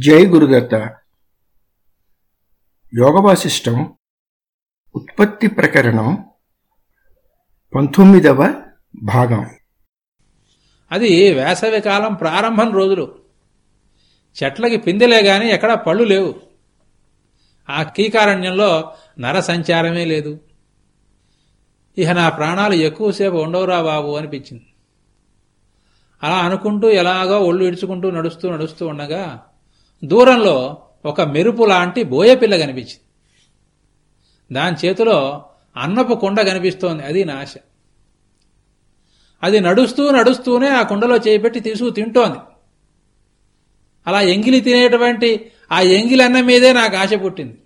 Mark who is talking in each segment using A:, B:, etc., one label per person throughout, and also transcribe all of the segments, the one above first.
A: జై గురుదత్త. యోగవాసిష్టం ఉత్పత్తి ప్రకరణం పంతొమ్మిదవ భాగం.
B: అది వేసవి కాలం ప్రారంభం రోజులు. చెట్లకి పిందెలే గాని ఎక్కడా పళ్ళు లేవు. ఆ కీకారణ్యంలో నర సంచారమే లేదు. ఇహ నా ప్రాణాలు ఎక్కువసేపు ఉండవురా బాబు అనిపించింది. అలా అనుకుంటూ ఎలాగో ఒళ్ళు ఇడుచుకుంటూ నడుస్తూ నడుస్తూ ఉండగా దూరంలో ఒక మెరుపు లాంటి బోయపిల్ల కనిపించింది. దాని చేతిలో అన్నపు కుండ కనిపిస్తోంది. అది నా ఆశ. అది నడుస్తూ నడుస్తూనే ఆ కుండలో చేపెట్టి తీసుకు తింటోంది. అలా ఎంగిలి తినేటువంటి ఆ ఎంగిలి అన్నం మీదే నాకు ఆశ పుట్టింది.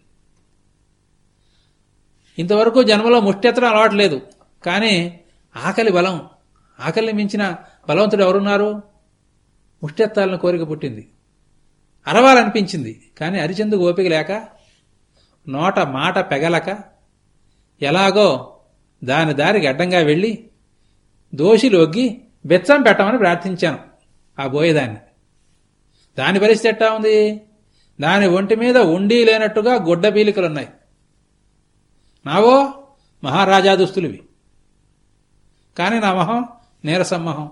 B: ఇంతవరకు జన్మలో ముష్టెత్తడం అలవాట్లేదు. కానీ ఆకలి బలం ఆకలిని మించిన బలవంతుడు ఎవరున్నారు? ముష్టెత్తాలని కోరిక పుట్టింది. అరవాలనిపించింది. కానీ అరిచెందుకు ఓపిక లేక నోట మాట పెగలక ఎలాగో దాని దారికి అడ్డంగా వెళ్ళి దోషిలోకి బెచ్చం పెట్టమని ప్రార్థించాను ఆ బోయేదాన్ని. దాని పరిస్థితి ఎట్టా ఉంది? దాని ఒంటి మీద ఉండి లేనట్టుగా గుడ్డ పీలికలున్నాయి. నావో మహారాజా దుస్తులువి. కానీ నా మొహం నీరసం మొహం.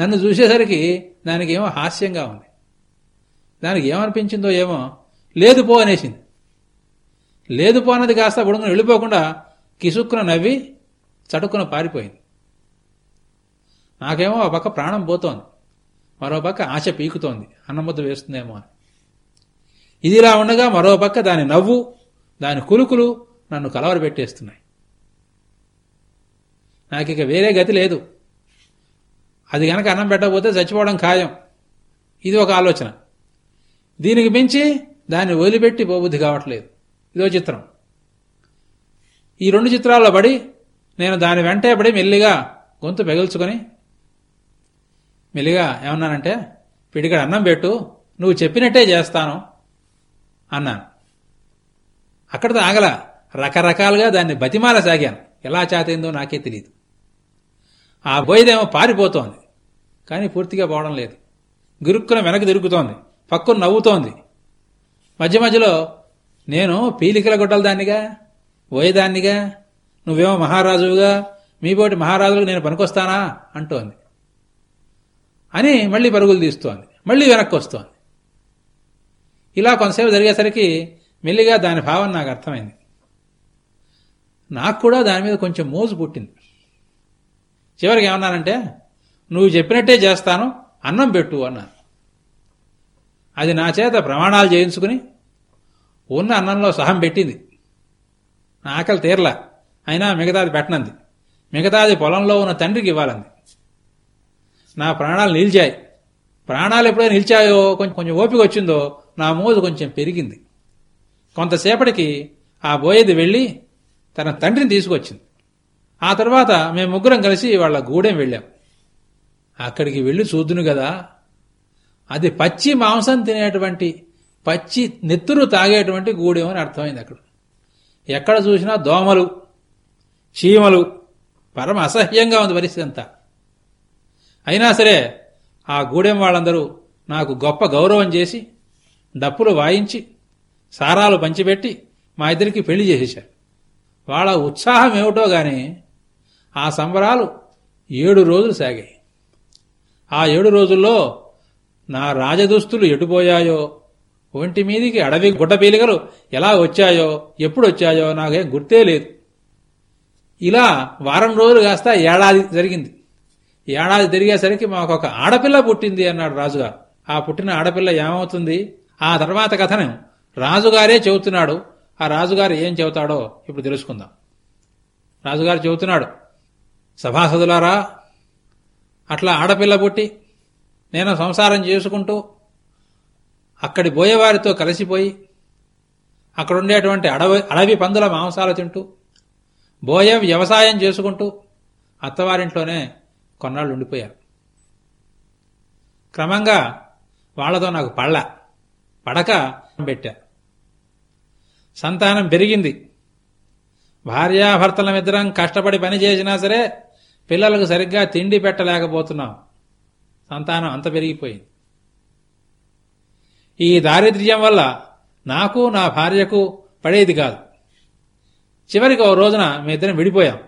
B: నన్ను చూసేసరికి దానికి ఏమో హాస్యంగా ఉంది. దానికి ఏమనిపించిందో ఏమో లేదు పో అనేసింది. లేదు పో అన్నది కాస్త బుడుగును వెళ్ళిపోకుండా కిసుక్కున నవ్వి చటుక్కున పారిపోయింది. నాకేమో ఆ పక్క ప్రాణం పోతోంది. మరో పక్క ఆశ పీకుతోంది. అన్నముద్ద వేస్తుందేమో అని. ఇదిలా ఉండగా మరో పక్క దాని నవ్వు దాని కులుకులు నన్ను కలవరపెట్టేస్తున్నాయి. ఇక వేరే గతి లేదు. అది గనక అన్నం పెట్టకపోతే చచ్చిపోవడం ఖాయం. ఇది ఒక ఆలోచన. దీనికి మించి దాన్ని వదిలిపెట్టి పోబుద్ధి కావట్లేదు. ఇదో చిత్రం. ఈ రెండు చిత్రాల్లో పడి నేను దాని వెంటే పడి మెల్లిగా గొంతు పెగల్చుకొని మెల్లిగా ఏమన్నానంటే పిడికడ అన్నం పెట్టు నువ్వు చెప్పినట్టే చేస్తాను అన్నాను. అక్కడితో ఆగల రకరకాలుగా దాన్ని బతిమాల సాగాను. ఎలా చేతైందో నాకే తెలియదు ఆ బోయిదేమో పారిపోతోంది. కానీ పూర్తిగా పోవడం లేదు. గురుక్కున వెనక్కి తిరుగుతోంది. పక్కన నవ్వుతోంది. మధ్య మధ్యలో నేను పీలికల గుడ్డల దాన్నిగా పోయేదాన్నిగా నువ్వేమో మహారాజువుగా మీపోటి మహారాజులకు నేను పనికొస్తానా? అంటోంది. అని మళ్ళీ పరుగులు తీస్తోంది. మళ్ళీ వెనక్కి వస్తోంది. ఇలా కొంతసేపు జరిగేసరికి మెల్లిగా దాని భావం నాకు అర్థమైంది. నాకు కూడా దాని మీద కొంచెం మోజు పుట్టింది. చివరికి ఏమన్నానంటే నువ్వు చెప్పినట్టే చేస్తాను అన్నం పెట్టు అన్నాను. అది నా చేత ప్రమాణాలు చేయించుకుని ఉన్న అన్నంలో సహం పెట్టింది. నా ఆకలి తీరలా. అయినా మిగతాది పెట్టనంది. మిగతాది పొలంలో ఉన్న తండ్రికి ఇవ్వాలంది. నా ప్రాణాలు నిలిచాయి. ప్రాణాలు ఎప్పుడైనా నిలిచాయో కొంచెం కొంచెం ఓపిక వచ్చిందో నా మోజు కొంచెం పెరిగింది. కొంతసేపటికి ఆ బోయేది వెళ్ళి తన తండ్రిని తీసుకొచ్చింది. ఆ తర్వాత మేము ముగ్గురం కలిసి వాళ్ళ గూడెం వెళ్ళాం. అక్కడికి వెళ్ళి చూద్దును కదా అది పచ్చి మాంసం తినేటువంటి పచ్చి నెత్తురు తాగేటువంటి గూడెం అని అర్థమైంది అక్కడ. ఎక్కడ చూసినా దోమలు చీమలు పరమ అసహ్యంగా ఉంది పరిస్థితి అంతా. అయినా సరే ఆ గూడెం వాళ్ళందరూ నాకు గొప్ప గౌరవం చేసి డప్పులు వాయించి సారాలు పంచిపెట్టి మా ఇద్దరికి పెళ్ళి చేసేశారు. వాళ్ళ ఉత్సాహం ఏమిటో గాని ఆ సంబరాలు ఏడు రోజులు సాగాయి. ఆ ఏడు రోజుల్లో నా రాజదుస్తులు ఎటుపోయాయో? ఒంటి మీదికి అడవి గుడ్డపీలికలు ఎలా వచ్చాయో? ఎప్పుడు వచ్చాయో నాకేం గుర్తే లేదు. ఇలా వారం రోజులు కాస్త ఏడాది జరిగింది. ఏడాది తిరిగేసరికి మాకు ఒక ఆడపిల్ల పుట్టింది అన్నాడు రాజుగారు. ఆ పుట్టిన ఆడపిల్ల ఏమవుతుంది? ఆ తర్వాత కథను. రాజుగారే చెబుతున్నాడు. ఆ రాజుగారు ఏం చెబుతాడో ఇప్పుడు తెలుసుకుందాం. రాజుగారు చెబుతున్నాడు సభాసదులారా అట్లా ఆడపిల్ల పుట్టి నేను సంసారం చేసుకుంటూ అక్కడి బోయేవారితో కలిసిపోయి అక్కడుండేటువంటి అడవి అడవి పందుల మాంసాలు తింటూ బోయ వ్యవసాయం చేసుకుంటూ అత్తవారింట్లోనే కొన్నాళ్ళు ఉండిపోయారు. క్రమంగా వాళ్ళతో నాకు పళ్ళ పడక పెట్టా. సంతానం పెరిగింది. భార్యాభర్తలమిద్దరం కష్టపడి పని చేసినా సరే పిల్లలకు సరిగ్గా తిండి పెట్టలేకపోతున్నాం. సంతానం అంత పెరిగిపోయింది. ఈ దారిద్ర్యం వల్ల నాకు నా భార్యకు పడేది కాదు. చివరికి ఓ రోజున మీ ఇద్దరం విడిపోయాం.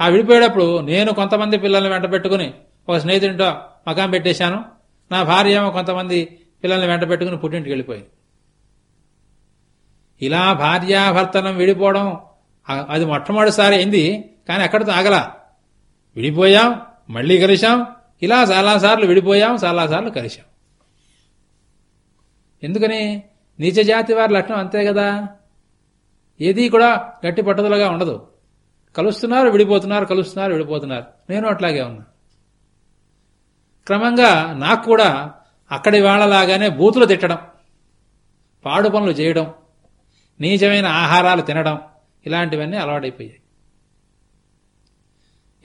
B: ఆ విడిపోయేటప్పుడు నేను కొంతమంది పిల్లల్ని వెంట పెట్టుకుని ఒక స్నేహితుడితో మకాం పెట్టేశాను. నా భార్య ఏమో కొంతమంది పిల్లల్ని వెంట పెట్టుకుని పుట్టింటికి వెళ్ళిపోయింది. ఇలా భార్యాభర్తనం విడిపోవడం అది మొట్టమొదటిసారి అయింది కానీ అక్కడితో ఆగలా. విడిపోయాం మళ్ళీ కలిశాం ఇలా చాలాసార్లు విడిపోయాం చాలాసార్లు కలిశాం. ఎందుకని? నీచ జాతి వారి లక్షణం అంతే కదా. ఏది కూడా గట్టి పట్టుదలగా ఉండదు. కలుస్తున్నారు విడిపోతున్నారు కలుస్తున్నారు విడిపోతున్నారు. నేను అట్లాగే ఉన్నా. క్రమంగా నాకు కూడా అక్కడి వాళ్ళలాగానే బూతులు తిట్టడం పాడు పనులు చేయడం నీచమైన ఆహారాలు తినడం ఇలాంటివన్నీ అలవాటైపోయాయి.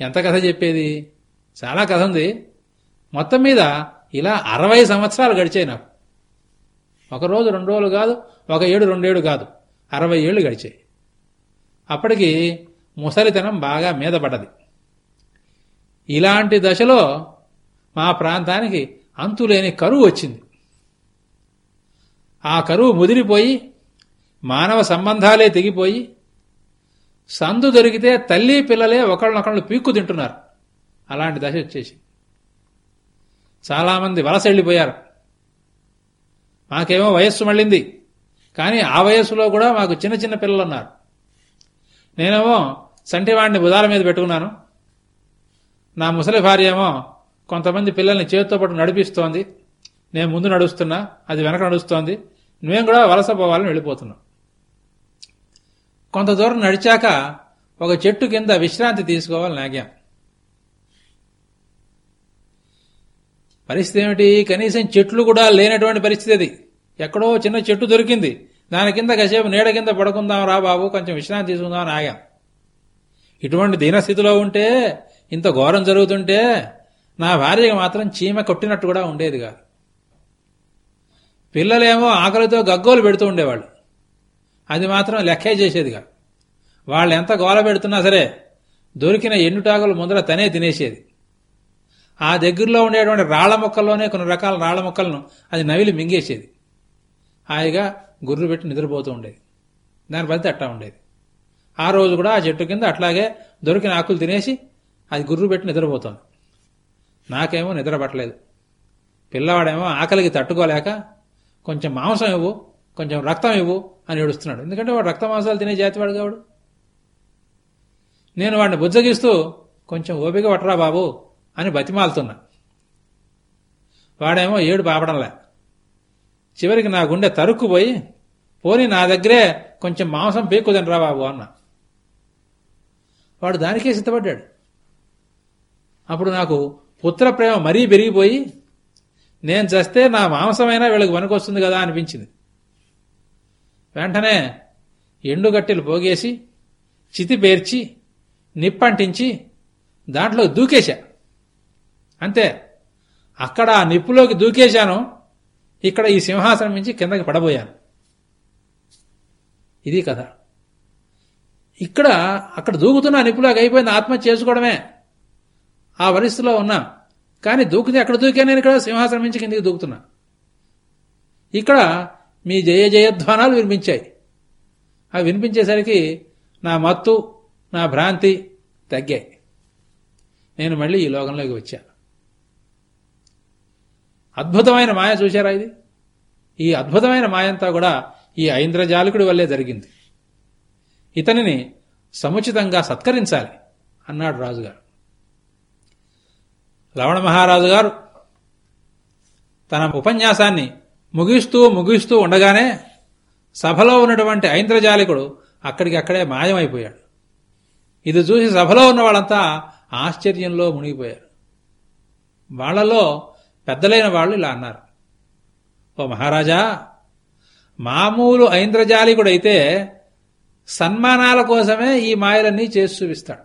B: ఎంత కథ చెప్పేది? చాలా కథ ఉంది. మొత్తం మీద ఇలా అరవై సంవత్సరాలు గడిచాయి నాకు. ఒకరోజు రెండు రోజులు కాదు ఒక ఏడు రెండేడు కాదు అరవై ఏళ్ళు గడిచాయి. అప్పటికి ముసలితనం బాగా మీద పడ్డది. ఇలాంటి దశలో మా ప్రాంతానికి అంతులేని కరువు వచ్చింది. ఆ కరువు ముదిరిపోయి మానవ సంబంధాలే తెగిపోయి సందు దొరికితే తల్లి పిల్లలే ఒకళ్ళనొకళ్ళు పీక్కు తింటున్నారు. అలాంటి దశ వచ్చేసి చాలామంది వలస వెళ్ళిపోయారు. మాకేమో వయస్సు మళ్ళింది. కానీ ఆ వయస్సులో కూడా మాకు చిన్న చిన్న పిల్లలు ఉన్నారు నేనేమో సంటివాడిని బుధాల మీద పెట్టుకున్నాను. నా ముసలి భార్య ఏమో కొంతమంది పిల్లల్ని చేతితో పాటు నడిపిస్తోంది. నేను ముందు నడుస్తున్నా అది వెనక నడుస్తోంది. మేము కూడా వలస పోవాలని వెళ్ళిపోతున్నాం. కొంత దూరం నడిచాక ఒక చెట్టు కింద విశ్రాంతి తీసుకోవాలని ఆగాం. పరిస్థితి ఏమిటి? కనీసం చెట్లు కూడా లేనటువంటి పరిస్థితి అది. ఎక్కడో చిన్న చెట్టు దొరికింది. దాని కింద కాసేపు నీడ కింద పడుకుందాం రా బాబు కొంచెం విశ్రాంతి తీసుకుందాం అని ఆగాం. ఇటువంటి దీనస్థితిలో ఉంటే ఇంత ఘోరం జరుగుతుంటే నా భార్యకి మాత్రం చీమ కొట్టినట్టు కూడా ఉండేది కాదు. పిల్లలేమో ఆకలితో గగ్గోలు పెడుతూ ఉండేవాళ్ళు. అది మాత్రం లెక్కే చేసేదిగా వాళ్ళు ఎంత గోల పెడుతున్నా సరే దొరికిన ఎండుటాకులు ముందర తనే తినేసేది. ఆ దగ్గరలో ఉండేటువంటి రాళ్ళ మొక్కల్లోనే కొన్ని రకాల రాళ్ళ మొక్కలను అది నవిలి మింగేసేది. హాయిగా గుర్రు పెట్టి నిద్రపోతూ ఉండేది. దాని బట్టి అట్టా ఉండేది. ఆ రోజు కూడా ఆ చెట్టు కింద అట్లాగే దొరికిన ఆకులు తినేసి అది గుర్రు పెట్టి నిద్రపోతుంది. నాకేమో నిద్ర పట్టలేదు పిల్లవాడేమో ఆకలికి తట్టుకోలేక కొంచెం మాంసం ఇవ్వు కొంచెం రక్తం ఇవ్వు అని ఏడుస్తున్నాడు. ఎందుకంటే వాడు రక్త మాంసాలు తినే జాతివాడు వాడు నేను వాడిని బుజ్జగిస్తూ కొంచెం ఓపిక పట్టరా బాబు అని బతిమాలుతున్నా. వాడేమో ఏడు పాపడంలే చివరికి నా గుండె తరుక్కుపోయి పోని నా దగ్గరే కొంచెం మాంసం పీక్కుదండ్రా బాబు అన్నా. వాడు దానికే సిద్ధపడ్డాడు. అప్పుడు నాకు పుత్ర ప్రేమ మరీ పెరిగిపోయి నేను చస్తే నా మాంసమైనా వీళ్ళకి వనకొస్తుంది కదా అనిపించింది. వెంటనే ఎండుగట్టెలు పోగేసి చితి పేర్చి నిప్పంటించి దాంట్లో దూకేశా. అంతే. అక్కడ ఆ నిప్పులోకి దూకేశాను. ఇక్కడ ఈ సింహాసనం నుంచి కిందకి పడబోయాను. ఇది కథ. ఇక్కడ అక్కడ దూకుతున్న నిప్పులోకి అయిపోయింది. ఆత్మహత్య చేసుకోవడమే. ఆ పరిస్థితిలో ఉన్నా. కానీ దూకితే అక్కడ దూకే నేను ఇక్కడ సింహాసనం నుంచి కిందికి దూకుతున్నా. ఇక్కడ మీ జయ జయధ్వానాలు వినిపించాయి. అవి వినిపించేసరికి నా మత్తు నా భ్రాంతి తగ్గాయి. నేను మళ్ళీ ఈ లోకంలోకి వచ్చాను. అద్భుతమైన మాయ చూశారా ఇది? ఈ అద్భుతమైన మాయంతా కూడా ఈ ఐంద్రజాలికుడి వల్లే జరిగింది. ఇతనిని సముచితంగా సత్కరించాలి అన్నాడు రాజుగారు. లవణ మహారాజు గారు తన ఉపన్యాసాన్ని ముగిస్తూ ముగిస్తూ ఉండగానే సభలో ఉన్నటువంటి ఐంద్రజాలికుడు అక్కడికి అక్కడే మాయమైపోయాడు. ఇది చూసి సభలో ఉన్న వాళ్ళంతా ఆశ్చర్యంలో మునిగిపోయారు. వాళ్ళలో పెద్దలైన వాళ్ళు ఇలా అన్నారు. ఓ మహారాజా మామూలు ఐంద్రజాలికుడైతే సన్మానాల కోసమే ఈ మాయలన్నీ చేసి చూపిస్తాడు.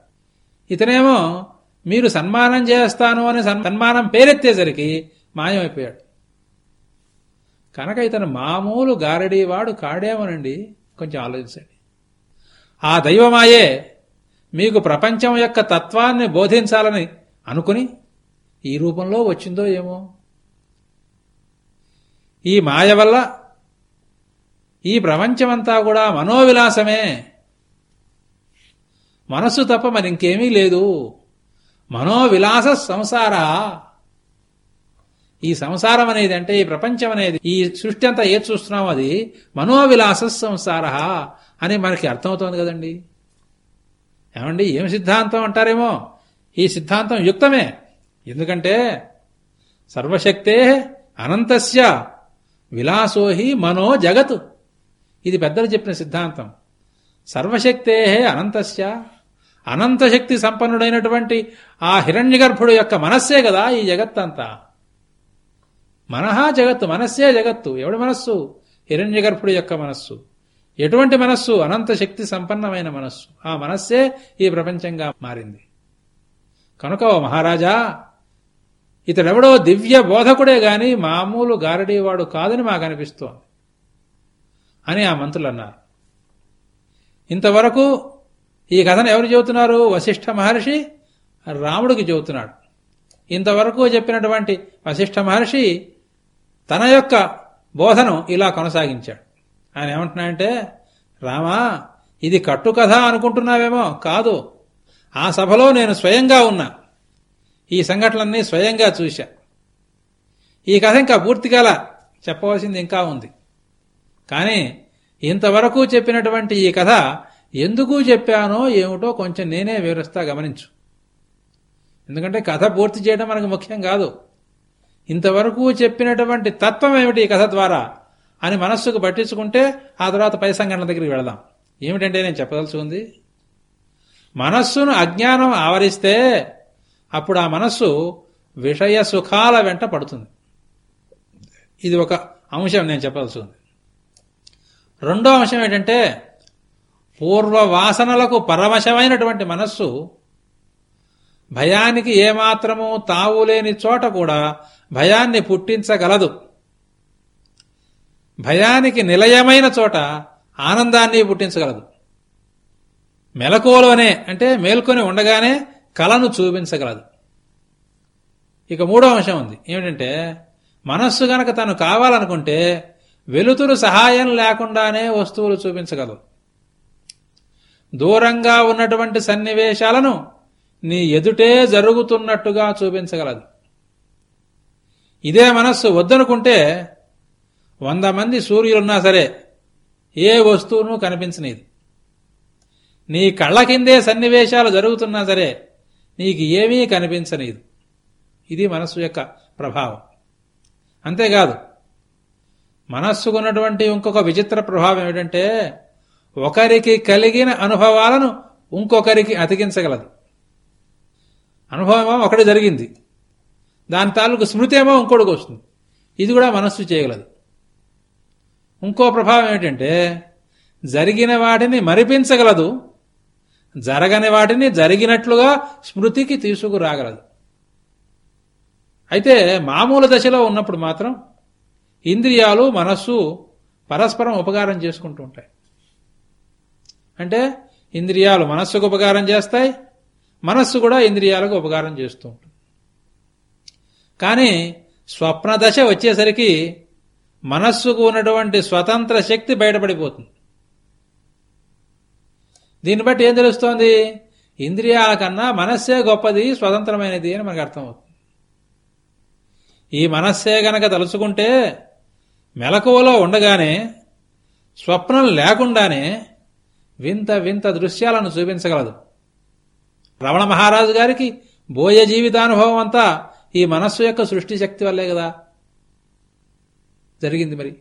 B: ఇతనేమో మీరు సన్మానం చేస్తాను అని సన్మానం పేరెత్తేసరికి మాయమైపోయాడు. కనుక ఇతను మామూలు గారడీవాడు కాడేమోనండి కొంచెం ఆలోచించండి. ఆ దైవమాయే మీకు ప్రపంచం యొక్క తత్వాన్ని బోధించాలని అనుకుని ఈ రూపంలో వచ్చిందో ఏమో? ఈ మాయ వల్ల ఈ ప్రపంచమంతా కూడా మనోవిలాసమే. మనస్సు తప్ప మరి ఇంకేమీ లేదు. మనోవిలాస సంసార. ఈ సంసారం అనేది అంటే ఈ ప్రపంచం అనేది ఈ సృష్టి అంతా ఏది చూస్తున్నాం అది మనోవిలాస సంసార అని మనకి అర్థమవుతోంది కదండి. ఏమండి? ఏం సిద్ధాంతం అంటారేమో? ఈ సిద్ధాంతం యుక్తమే. ఎందుకంటే సర్వశక్తే అనంతస్య విలాసోహి మనో జగత్. ఇది పెద్దలు చెప్పిన సిద్ధాంతం. సర్వశక్తే అనంతస్య అనంతశక్తి సంపన్నుడైనటువంటి ఆ హిరణ్యగర్భుడు యొక్క మనస్సే కదా ఈ జగత్తంతా. మనహా జగత్తు మనస్సే జగత్తు. ఎవడి మనస్సు? హిరణ్యగర్భుడు యొక్క మనస్సు. ఎటువంటి మనస్సు? అనంత శక్తి సంపన్నమైన మనస్సు. ఆ మనస్సే ఈ ప్రపంచంగా మారింది. కనుక ఓ మహారాజా ఇతడెవడో దివ్య బోధకుడే గాని మామూలు గారడీవాడు కాదని మాకు అనిపిస్తోంది అని ఆ మంత్రులు అన్నారు ఇంతవరకు ఈ కథను ఎవరు చెబుతున్నారు? వశిష్ఠ మహర్షి రాముడికి చెబుతున్నాడు. ఇంతవరకు చెప్పినటువంటి వశిష్ఠ మహర్షి తన యొక్క బోధను ఇలా కొనసాగించాడు. ఆయన ఏమంటున్నాయంటే రామా ఇది కట్టు కథ అనుకుంటున్నావేమో? కాదు. ఆ సభలో నేను స్వయంగా ఉన్నా. ఈ సంఘటనలన్నీ స్వయంగా చూశా. ఈ కథ ఇంకా పూర్తిగాల చెప్పవలసింది ఇంకా ఉంది. కానీ ఇంతవరకు చెప్పినటువంటి ఈ కథ ఎందుకు చెప్పానో ఏమిటో కొంచెం నేనే వివరిస్తా గమనించు. ఎందుకంటే కథ పూర్తి చేయడం మనకు ముఖ్యం కాదు. ఇంతవరకు చెప్పినటువంటి తత్వం ఏమిటి ఈ కథ ద్వారా అని మనస్సుకు పట్టించుకుంటే ఆ తర్వాత పై సంఘటన దగ్గరికి వెళదాం. ఏమిటంటే నేను చెప్పదలుచుకుంది? మనస్సును అజ్ఞానం ఆవరిస్తే అప్పుడు ఆ మనస్సు విషయ సుఖాల వెంట పడుతుంది. ఇది ఒక అంశం నేను చెప్పదలుచుకుంది రెండో అంశం ఏంటంటే పూర్వ వాసనలకు పరవశమైనటువంటి మనస్సు భయానికి ఏమాత్రము తావులేని చోట కూడా భయాన్ని పుట్టించగలదు. భయానికి నిలయమైన చోట ఆనందాన్ని పుట్టించగలదు. మెలకువలోనే అంటే మేల్కొని ఉండగానే కలను చూపించగలదు. ఇక మూడో అంశం ఉంది. ఏమిటంటే మనస్సు గనక తను కావాలనుకుంటే వెలుతురు సహాయం లేకుండానే వస్తువులు చూపించగలదు. దూరంగా ఉన్నటువంటి సన్నివేశాలను నీ ఎదుటే జరుగుతున్నట్టుగా చూపించగలదు. ఇదే మనస్సు వద్దనుకుంటే వంద మంది సూర్యులున్నా సరే ఏ వస్తువును కనిపించనీది. నీ కళ్ళ కిందే సన్నివేశాలు జరుగుతున్నా సరే నీకు ఏమీ కనిపించనీదు ఇది మనస్సు యొక్క ప్రభావం. అంతేకాదు మనస్సుకున్నటువంటి ఇంకొక విచిత్ర ప్రభావం ఏమిటంటే ఒకరికి కలిగిన అనుభవాలను ఇంకొకరికి అతికించగలదు. అనుభవం ఒకటి జరిగింది. దాని తాలూకు స్మృతి ఏమో ఇంకోటికి వస్తుంది. ఇది కూడా మనస్సు చేయగలదు. ఇంకో ప్రభావం ఏమిటంటే జరిగిన వాటిని మరిపించగలదు జరగని వాటిని జరిగినట్లుగా స్మృతికి తీసుకురాగలదు. అయితే మామూలు దశలో ఉన్నప్పుడు మాత్రం ఇంద్రియాలు మనస్సు పరస్పరం ఉపకారం చేసుకుంటూ ఉంటాయి. అంటే ఇంద్రియాలు మనస్సుకు ఉపకారం చేస్తాయి మనస్సు కూడా ఇంద్రియాలకు ఉపకారం చేస్తూ ఉంటుంది. కానీ స్వప్న దశ వచ్చేసరికి మనస్సుకు ఉన్నటువంటి స్వతంత్ర శక్తి బయటపడిపోతుంది. దీన్ని బట్టి ఏం తెలుస్తోంది? ఇంద్రియాల కన్నా మనస్సే గొప్పది స్వతంత్రమైనది అని మనకు అర్థమవుతుంది. ఈ మనస్సే గనక తలుచుకుంటే మెలకువలో ఉండగానే స్వప్నం లేకుండానే వింత వింత దృశ్యాలను చూపించగలదు. రమణ మహారాజు గారికి బోయ జీవితానుభవం అంతా ఈ మనస్సు యొక్క సృష్టి శక్తి వల్లే కదా. జరిగింది మరి.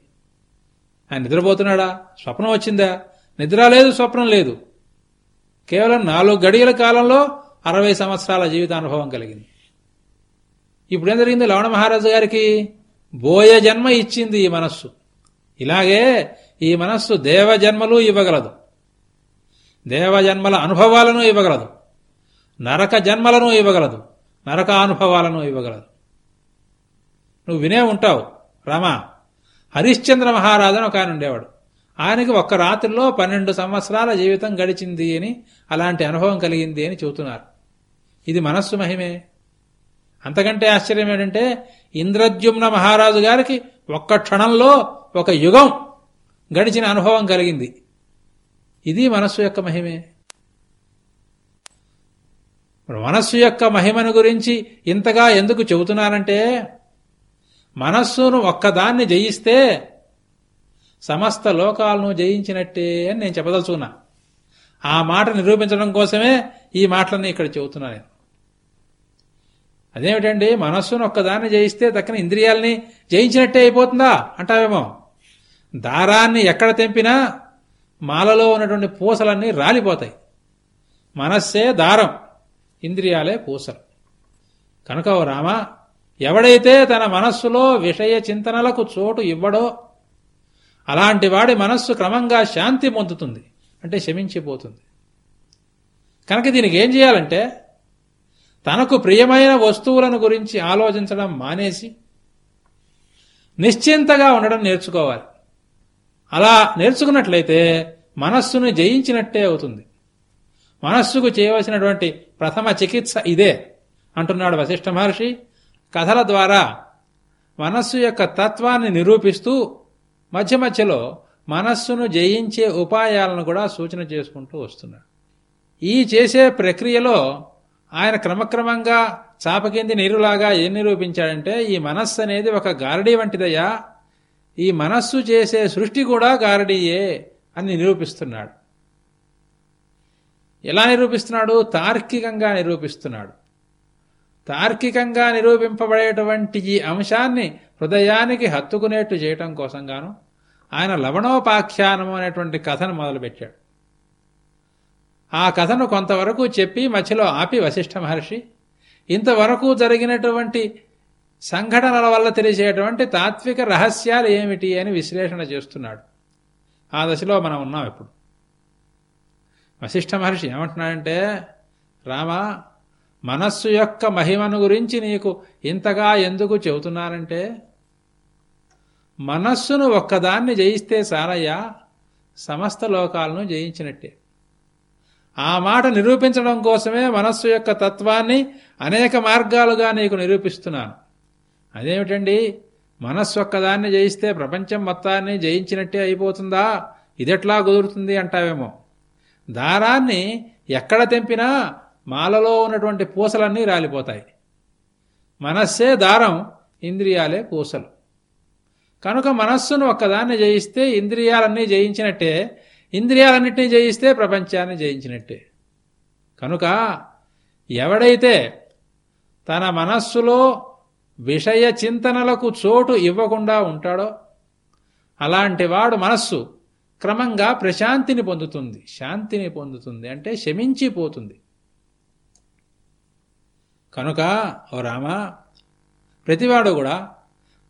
B: ఆయన నిద్రపోతున్నాడా? స్వప్నం వచ్చిందా? నిద్ర లేదు స్వప్నం లేదు. కేవలం నాలుగు గడియల కాలంలో అరవై సంవత్సరాల జీవితానుభవం కలిగింది. ఇప్పుడేం జరిగింది? లవణ మహారాజు గారికి బోయ జన్మ ఇచ్చింది ఈ మనస్సు. ఇలాగే ఈ మనస్సు దేవజన్మలు ఇవ్వగలదు. దేవజన్మల అనుభవాలను ఇవ్వగలదు. నరక జన్మలను ఇవ్వగలదు. నరక అనుభవాలను ఇవ్వగలదు. నువ్వు వినే ఉంటావు. రామా హరిశ్చంద్ర మహారాజు ఒక ఆయన ఉండేవాడు. ఆయనకి ఒక్క రాత్రిలో పన్నెండు సంవత్సరాల జీవితం గడిచింది అని అలాంటి అనుభవం కలిగింది అని చెబుతున్నారు. ఇది మనస్సు మహిమే. అంతకంటే ఆశ్చర్యం ఏంటంటే ఇంద్రద్యుమ్న మహారాజు గారికి ఒక్క క్షణంలో ఒక యుగం గడిచిన అనుభవం కలిగింది. ఇది మనస్సు యొక్క మహిమే. మనస్సు యొక్క మహిమను గురించి ఇంతగా ఎందుకు చెబుతున్నానంటే మనస్సును ఒక్కదాన్ని జయిస్తే సమస్త లోకాలను జయించినట్టే అని నేను చెప్పదలుచుకున్నా. ఆ మాట నిరూపించడం కోసమే ఈ మాటలన్నీ ఇక్కడ చెబుతున్నా నేను. అదేమిటండి? మనస్సును ఒక్కదాన్ని జయిస్తే తక్కన ఇంద్రియాలని జయించినట్టే అయిపోతుందా? అంటావేమో. దారాన్ని ఎక్కడ తెంపినా మాలలో ఉన్నటువంటి పూసలన్నీ రాలిపోతాయి. మనస్సే దారం ఇంద్రియాలే పూసలు. కనుక ఓ రామ ఎవడైతే తన మనస్సులో విషయ చింతనలకు చోటు ఇవ్వడో అలాంటి వాడి మనస్సు క్రమంగా శాంతి పొందుతుంది. అంటే శమించిపోతుంది. కనుక దీనికి ఏం చేయాలంటే తనకు ప్రియమైన వస్తువులను గురించి ఆలోచించడం మానేసి నిశ్చింతగా ఉండడం నేర్చుకోవాలి. అలా నేర్చుకున్నట్లయితే మనస్సును జయించినట్టే అవుతుంది. మనస్సుకు చేయవలసినటువంటి ప్రథమ చికిత్స ఇదే అంటున్నాడు వశిష్ఠ మహర్షి. కథల ద్వారా మనస్సు యొక్క తత్వాన్ని నిరూపిస్తూ మధ్య మధ్యలో మనస్సును జయించే ఉపాయాలను కూడా సూచన చేసుకుంటూ వస్తున్నాడు. ఈ చేసే ప్రక్రియలో ఆయన క్రమక్రమంగా చాపకింది నీరులాగా ఏం నిరూపించాడంటే ఈ మనస్సు అనేది ఒక గారడీ వంటిదయ్యా. ఈ మనస్సు చేసే సృష్టి కూడా గారడీయే అని నిరూపిస్తున్నాడు. ఎలా నిరూపిస్తున్నాడు? తార్కికంగా నిరూపిస్తున్నాడు. తార్కికంగా నిరూపింపబడేటువంటి ఈ అంశాన్ని హృదయానికి హత్తుకునేట్టు చేయటం కోసం గాను ఆయన లవణోపాఖ్యానము అనేటువంటి కథను మొదలుపెట్టాడు. ఆ కథను కొంతవరకు చెప్పి మధ్యలో ఆపి వశిష్ఠ మహర్షి ఇంతవరకు జరిగినటువంటి సంఘటనల వల్ల తెలిసేటువంటి తాత్విక రహస్యాలు ఏమిటి అని విశ్లేషణ చేస్తున్నాడు. ఆ దశలో మనం ఉన్నాం ఇప్పుడు. వశిష్ఠ మహర్షి ఏమంటున్నాడంటే రామా మనస్సు యొక్క మహిమను గురించి నీకు ఇంతగా ఎందుకు చెబుతున్నానంటే మనస్సును ఒక్కదాన్ని జయిస్తే సారయ్యా సమస్త లోకాలను జయించినట్టే. ఆ మాట నిరూపించడం కోసమే మనస్సు యొక్క తత్వాన్ని అనేక మార్గాలుగా నీకు నిరూపిస్తున్నాను. అదేమిటండి? మనస్సు ఒక్కదాన్ని జయిస్తే ప్రపంచం మొత్తాన్ని జయించినట్టే అయిపోతుందా? ఇదెట్లా కుదురుతుంది అంటావేమో. దారాన్ని ఎక్కడ తెంపినా మాలలో ఉన్నటువంటి పూసలన్నీ రాలిపోతాయి. మనస్సే దారం ఇంద్రియాలే పూసలు. కనుక మనస్సును ఒక్కదాన్ని జయిస్తే ఇంద్రియాలన్నీ జయించినట్టే ఇంద్రియాలన్నింటినీ జయిస్తే ప్రపంచాన్ని జయించినట్టే. కనుక ఎవడైతే తన మనస్సులో విషయ చింతనలకు చోటు ఇవ్వకుండా ఉంటాడో అలాంటి వాడు మనస్సు క్రమంగా ప్రశాంతిని పొందుతుంది. శాంతిని పొందుతుంది అంటే శమించిపోతుంది. కనుక ఓ రామా ప్రతివాడు కూడా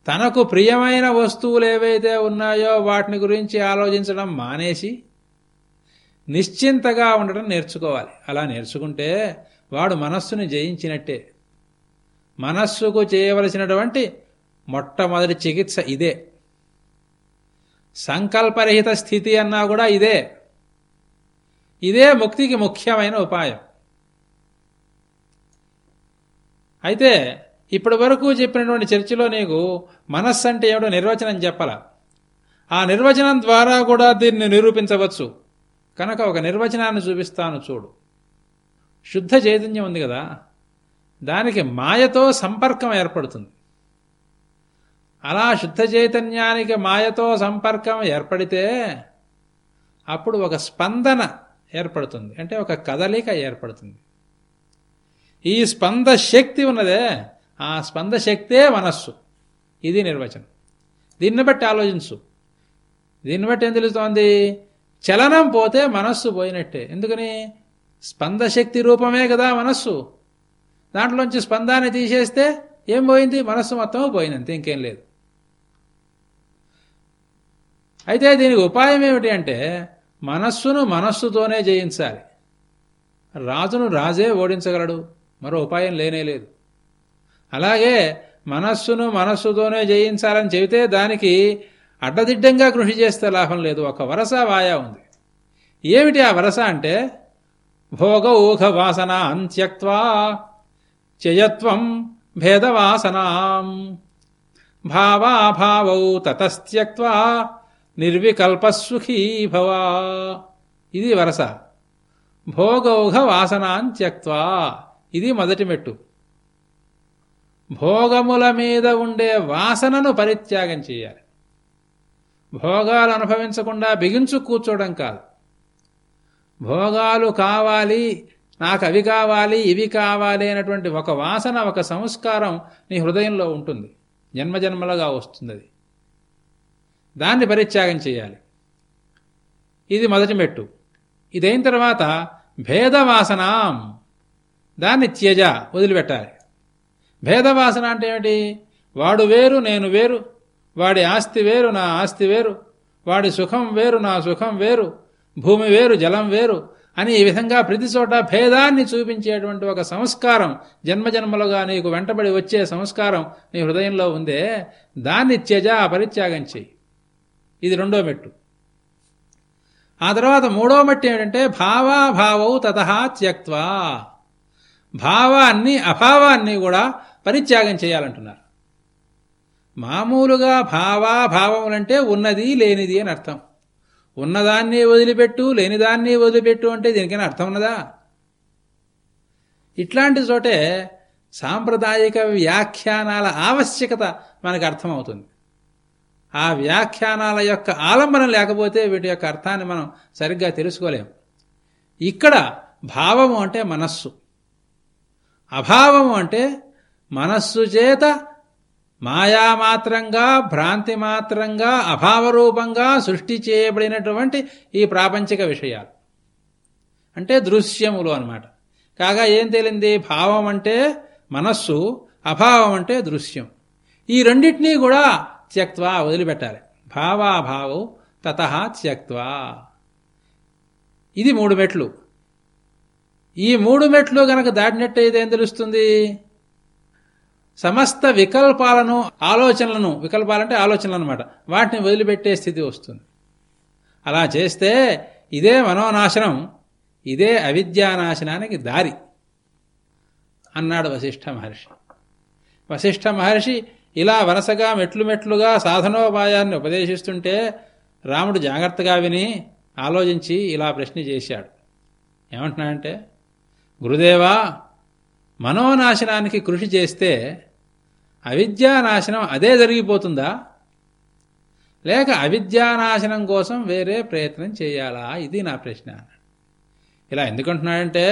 B: తనకు ప్రియమైన వస్తువులు ఏవైతే ఉన్నాయో వాటిని గురించి ఆలోచించడం మానేసి నిశ్చింతగా ఉండడం నేర్చుకోవాలి. అలా నేర్చుకుంటే వాడు మనస్సుని జయించినట్టే. మనస్సుకు చేయవలసినటువంటి మొట్టమొదటి చికిత్స ఇదే. సంకల్పరహిత స్థితి అన్నా కూడా ఇదే. ఇదే ముక్తికి ముఖ్యమైన ఉపాయం. అయితే ఇప్పటి వరకు చెప్పినటువంటి చర్చలో నీకు మనస్సు అంటే ఏమిటో నిర్వచనం చెప్పాల. ఆ నిర్వచనం ద్వారా కూడా దీన్ని నిరూపించవచ్చు. కనుక ఒక నిర్వచనాన్ని చూపిస్తాను చూడు. శుద్ధ చైతన్యం ఉంది కదా. దానికి మాయతో సంపర్కం ఏర్పడుతుంది. అలా శుద్ధ చైతన్యానికి మాయతో సంపర్కం ఏర్పడితే అప్పుడు ఒక స్పందన ఏర్పడుతుంది. అంటే ఒక కదలిక ఏర్పడుతుంది. ఈ స్పంద శక్తి ఉన్నదే. ఆ స్పందశక్తే మనస్సు. ఇది నిర్వచనం. దీన్ని బట్టి ఆలోచించు. దీన్ని బట్టి ఏం తెలుస్తోంది? చలనం పోతే మనస్సు పోయినట్టే. ఎందుకని? స్పందశక్తి రూపమే కదా మనస్సు. దాంట్లోంచి స్పందాన్ని తీసేస్తే ఏం పోయింది? మనస్సు మొత్తం పోయింది అంతే ఇంకేం లేదు. అయితే దీనికి ఉపాయం ఏమిటి అంటే మనస్సును మనస్సుతోనే జయించాలి. రాజును రాజే ఓడించగలడు. మరో ఉపాయం లేనే లేదు. అలాగే మనస్సును మనస్సుతోనే జయించాలని చెబితే దానికి అడ్డదిడ్డంగా కృషి చేస్తే లాభం లేదు. ఒక వరస వాయా ఉంది. ఏమిటి ఆ వరస అంటే? భోగ ఊహ వాసన అంత్యక్వా చయత్వం భేదవాసనాం. భావాభావౌ తతస్త్యక్వా నిర్వికల్పసుఖీ భవా. ఇది వరస. భోగౌఘ వాసనాంత్యక్వా ఇది మొదటి మెట్టు. భోగముల మీద ఉండే వాసనను పరిత్యాగం చేయాలి. భోగాలు అనుభవించకుండా బిగించు కూర్చోవడం కాదు. భోగాలు కావాలి నాకు అవి కావాలి ఇవి కావాలి అనేటువంటి ఒక వాసన ఒక సంస్కారం నీ హృదయంలో ఉంటుంది. జన్మజన్మలుగా వస్తుంది అది. దాన్ని పరిత్యాగం చేయాలి. ఇది మొదటి మెట్టు. ఇదైన తర్వాత భేదవాసనాం. దాన్ని త్యజ వదిలిపెట్టాలి. భేదవాసన అంటే ఏమిటి? వాడు వేరు నేను వేరు. వాడి ఆస్తి వేరు నా ఆస్తి వేరు. వాడి సుఖం వేరు నా సుఖం వేరు. భూమి వేరు జలం వేరు. అని ఈ విధంగా ప్రతి చోట భేదాన్ని చూపించేటువంటి ఒక సంస్కారం జన్మజన్మలుగా నీకు వెంటబడి వచ్చే సంస్కారం నీ హృదయంలో ఉందే దాన్ని త్యజ పరిత్యాగం చెయ్యి. ఇది రెండో మెట్టు. ఆ తర్వాత మూడో మెట్టు ఏమిటంటే భావాభావౌ తత త్యక్వా భావాన్ని అభావాన్ని కూడా పరిత్యాగం చేయాలంటున్నారు. మామూలుగా భావాభావములంటే ఉన్నది లేనిది అని అర్థం. ఉన్నదాన్ని వదిలిపెట్టు లేనిదాన్ని వదిలిపెట్టు అంటే దీనికైనా అర్థం ఉన్నదా? ఇట్లాంటి చోటే సాంప్రదాయిక వ్యాఖ్యానాల ఆవశ్యకత మనకు అర్థమవుతుంది. ఆ వ్యాఖ్యానాల యొక్క ఆలంబనం లేకపోతే వీటి యొక్క అర్థాన్ని మనం సరిగ్గా తెలుసుకోలేం. ఇక్కడ భావము అంటే మనస్సు. అభావము అంటే మనస్సు చేత మాయామాత్రంగా భ్రాంతి మాత్రంగా అభావరూపంగా సృష్టి చేయబడినటువంటి ఈ ప్రాపంచిక విషయాలు. అంటే దృశ్యములు అనమాట కాగా ఏం తేలింది? భావం అంటే మనస్సు అభావం అంటే దృశ్యం. ఈ రెండింటినీ కూడా త్యక్వా వదిలిపెట్టాలి. భావాభావం తత త్యక్వా ఇది మూడు మెట్లు. ఈ మూడు మెట్లు గనక దాటినట్టయితే ఏం తెలుస్తుంది? సమస్త వికల్పాలను ఆలోచనలను వికల్పాలంటే ఆలోచనలు అనమాట వాటిని వదిలిపెట్టే స్థితి వస్తుంది. అలా చేస్తే ఇదే మనోనాశనం ఇదే అవిద్యానాశనానికి దారి అన్నాడు వశిష్ఠ మహర్షి. వశిష్ఠ మహర్షి ఇలా వరుసగా మెట్లు మెట్లుగా సాధనోపాయాన్ని ఉపదేశిస్తుంటే రాముడు జాగ్రత్తగా విని ఆలోచించి ఇలా ప్రశ్న చేశాడు. ఏమంటున్నాడంటే గురుదేవా మనోనాశనానికి కృషి చేస్తే అవిద్యానాశనం అదే జరిగిపోతుందా? లేక అవిద్యానాశనం కోసం వేరే ప్రయత్నం చేయాలా? ఇది నా ప్రశ్న. ఇలా ఎందుకంటున్నాడంటే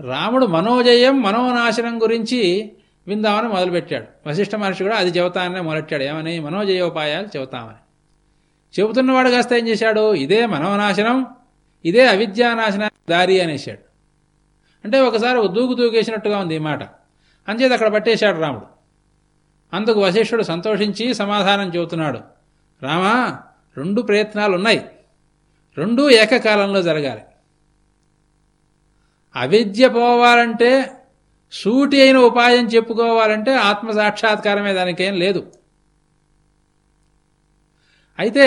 B: రాముడు మనోజయం మనోనాశనం గురించి విందామని మొదలుపెట్టాడు. వశిష్ఠ మహర్షి కూడా అది చెబుతానని మొదలెట్టాడు ఏమని? మనోజయోపాయాలు చెబుతామని. చెబుతున్నవాడు కాస్త ఏం చేశాడు? ఇదే మనోనాశనం ఇదే అవిద్యానాశనానికి దారి అనేసాడు అంటే ఒకసారి దూకు దూకేసినట్టుగా ఉంది ఈ మాట. అంచేది అక్కడ పట్టేశాడు రాముడు. అందుకు వశిష్ఠుడు సంతోషించి సమాధానం చెబుతున్నాడు. రామా రెండు ప్రయత్నాలు ఉన్నాయి రెండూ ఏకకాలంలో జరగాలి. అవిద్య పోవాలంటే సూటి అయిన ఉపాయం చెప్పుకోవాలంటే ఆత్మసాక్షాత్కారమే దానికేం లేదు. అయితే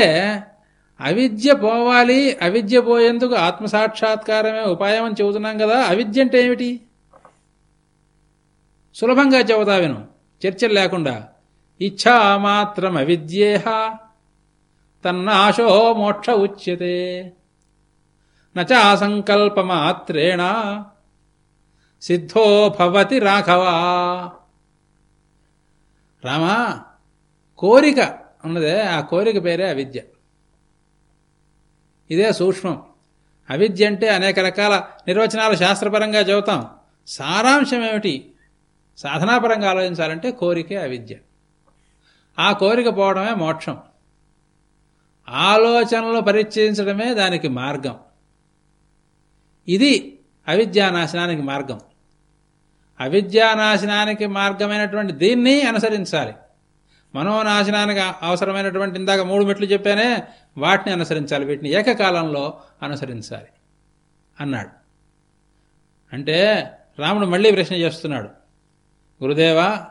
B: అవిద్య పోవాలి అవిద్య పోయేందుకు ఆత్మసాక్షాత్కారమే ఉపాయం అని చెబుతున్నాం కదా. అవిద్య అంటే ఏమిటి? సులభంగా చెబుతా విను చర్చలు లేకుండా. ఇచ్ఛా మాత్రం అవిద్యేహ తన్నాశో మోక్ష ఉచ్యతే. నచా సంకల్పమాత్రేణ. సిద్ధో భవతి రాఘవా. రామా కోరిక ఉన్నదే ఆ కోరిక పేరే అవిద్య. ఇదే సూక్ష్మం. అవిద్య అంటే అనేక రకాల నిర్వచనాలు శాస్త్రపరంగా చెబుతాం. సారాంశం ఏమిటి? సాధనాపరంగా ఆలోచించాలంటే కోరికే అవిద్య. ఆ కోరిక పోవడమే మోక్షం. ఆలోచనలు పరిచయించడమే దానికి మార్గం. ఇది అవిద్యానాశనానికి మార్గం. అవిద్యానాశనానికి మార్గమైనటువంటి దీన్ని అనుసరించాలి. మనోనాశనానికి అవసరమైనటువంటి ఇందాక మూడు మెట్లు చెప్పానే వాటిని అనుసరించాలి. వీటిని ఏకకాలంలో అనుసరించాలి. అన్నాడు. అంటే రాముడు మళ్ళీ ప్రశ్న చేస్తున్నాడు. గురుదేవా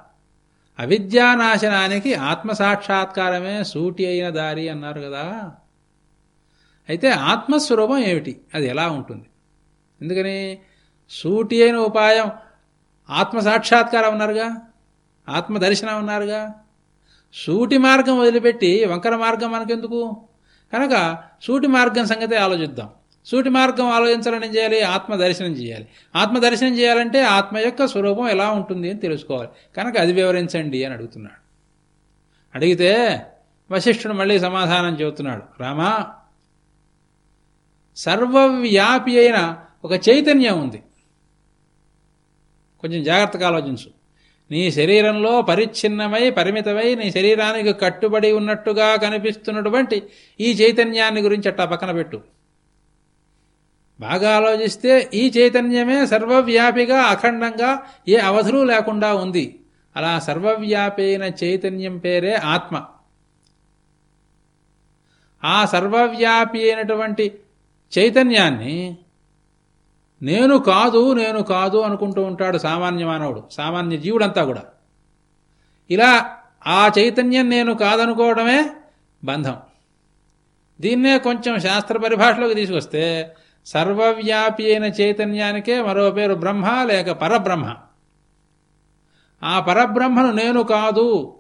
B: అవిద్యానాశనానికి ఆత్మసాక్షాత్కారమే సూటి అయిన దారి అన్నారు కదా. అయితే ఆత్మస్వరూపం ఏమిటి? అది ఎలా ఉంటుంది? ఎందుకని? సూటి అయిన ఉపాయం ఆత్మ సాక్షాత్కారం ఉన్నారుగా ఆత్మదర్శనం ఉన్నారుగా సూటి మార్గం వదిలిపెట్టి వంకర మార్గం మనకెందుకు? కనుక సూటి మార్గం సంగతి ఆలోచిద్దాం. సూటి మార్గం ఆలోచించాలని ఏం చేయాలి? ఆత్మ దర్శనం చేయాలి. ఆత్మ దర్శనం చేయాలంటే ఆత్మ యొక్క స్వరూపం ఎలా ఉంటుంది అని తెలుసుకోవాలి. కనుక అది వివరించండి అని అడుగుతున్నాడు. అడిగితే వశిష్ఠుడు మళ్ళీ సమాధానం చెబుతున్నాడు. రామా సర్వవ్యాపి అయిన ఒక చైతన్యం ఉంది. కొంచెం జాగ్రత్తగా ఆలోచించు. నీ శరీరంలో పరిచ్ఛిన్నమై పరిమితమై నీ శరీరానికి కట్టుబడి ఉన్నట్టుగా కనిపిస్తున్నటువంటి ఈ చైతన్యాన్ని గురించి అట్టా పక్కన పెట్టు. బాగా ఆలోచిస్తే ఈ చైతన్యమే సర్వవ్యాపిగా అఖండంగా ఏ అవధులు లేకుండా ఉంది. అలా సర్వవ్యాపి అయిన చైతన్యం పేరే ఆత్మ. ఆ సర్వవ్యాపి అయినటువంటి చైతన్యాన్ని నేను కాదు నేను కాదు అనుకుంటూ ఉంటాడు సామాన్య మానవుడు సామాన్య జీవుడంతా కూడా. ఇలా ఆ చైతన్యం నేను కాదనుకోవడమే బంధం. దీన్నే కొంచెం శాస్త్ర పరిభాషలోకి తీసుకొస్తే సర్వవ్యాపి అయిన చైతన్యానికే మరో పేరు బ్రహ్మ లేక పరబ్రహ్మ. ఆ పరబ్రహ్మను నేను కాదు.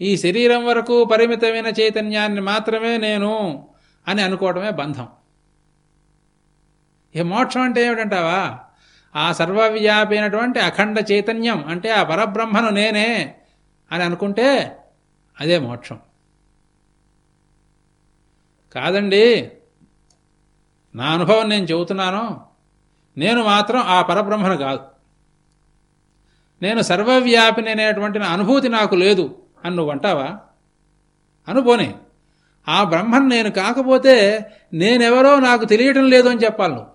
B: ఈ శరీరం వరకు పరిమితమైన చైతన్యాన్ని మాత్రమే నేను అని అనుకోవడమే బంధం. ఏ మోక్షం అంటే ఏమిటంటావా? ఆ సర్వవ్యాపి అయినటువంటి అఖండ చైతన్యం అంటే ఆ పరబ్రహ్మను నేనే అని అనుకుంటే అదే మోక్షం. కాదండి నా అనుభవం నేను చెబుతున్నాను. నేను మాత్రం ఆ పరబ్రహ్మను కాదు. నేను సర్వవ్యాపిని అనేటువంటి నా అనుభూతి నాకు లేదు అని నువ్వు అంటావా? అనుకోని ఆ బ్రహ్మను నేను కాకపోతే నేనెవరో నాకు తెలియటం లేదు అని చెప్పాలి నువ్వు.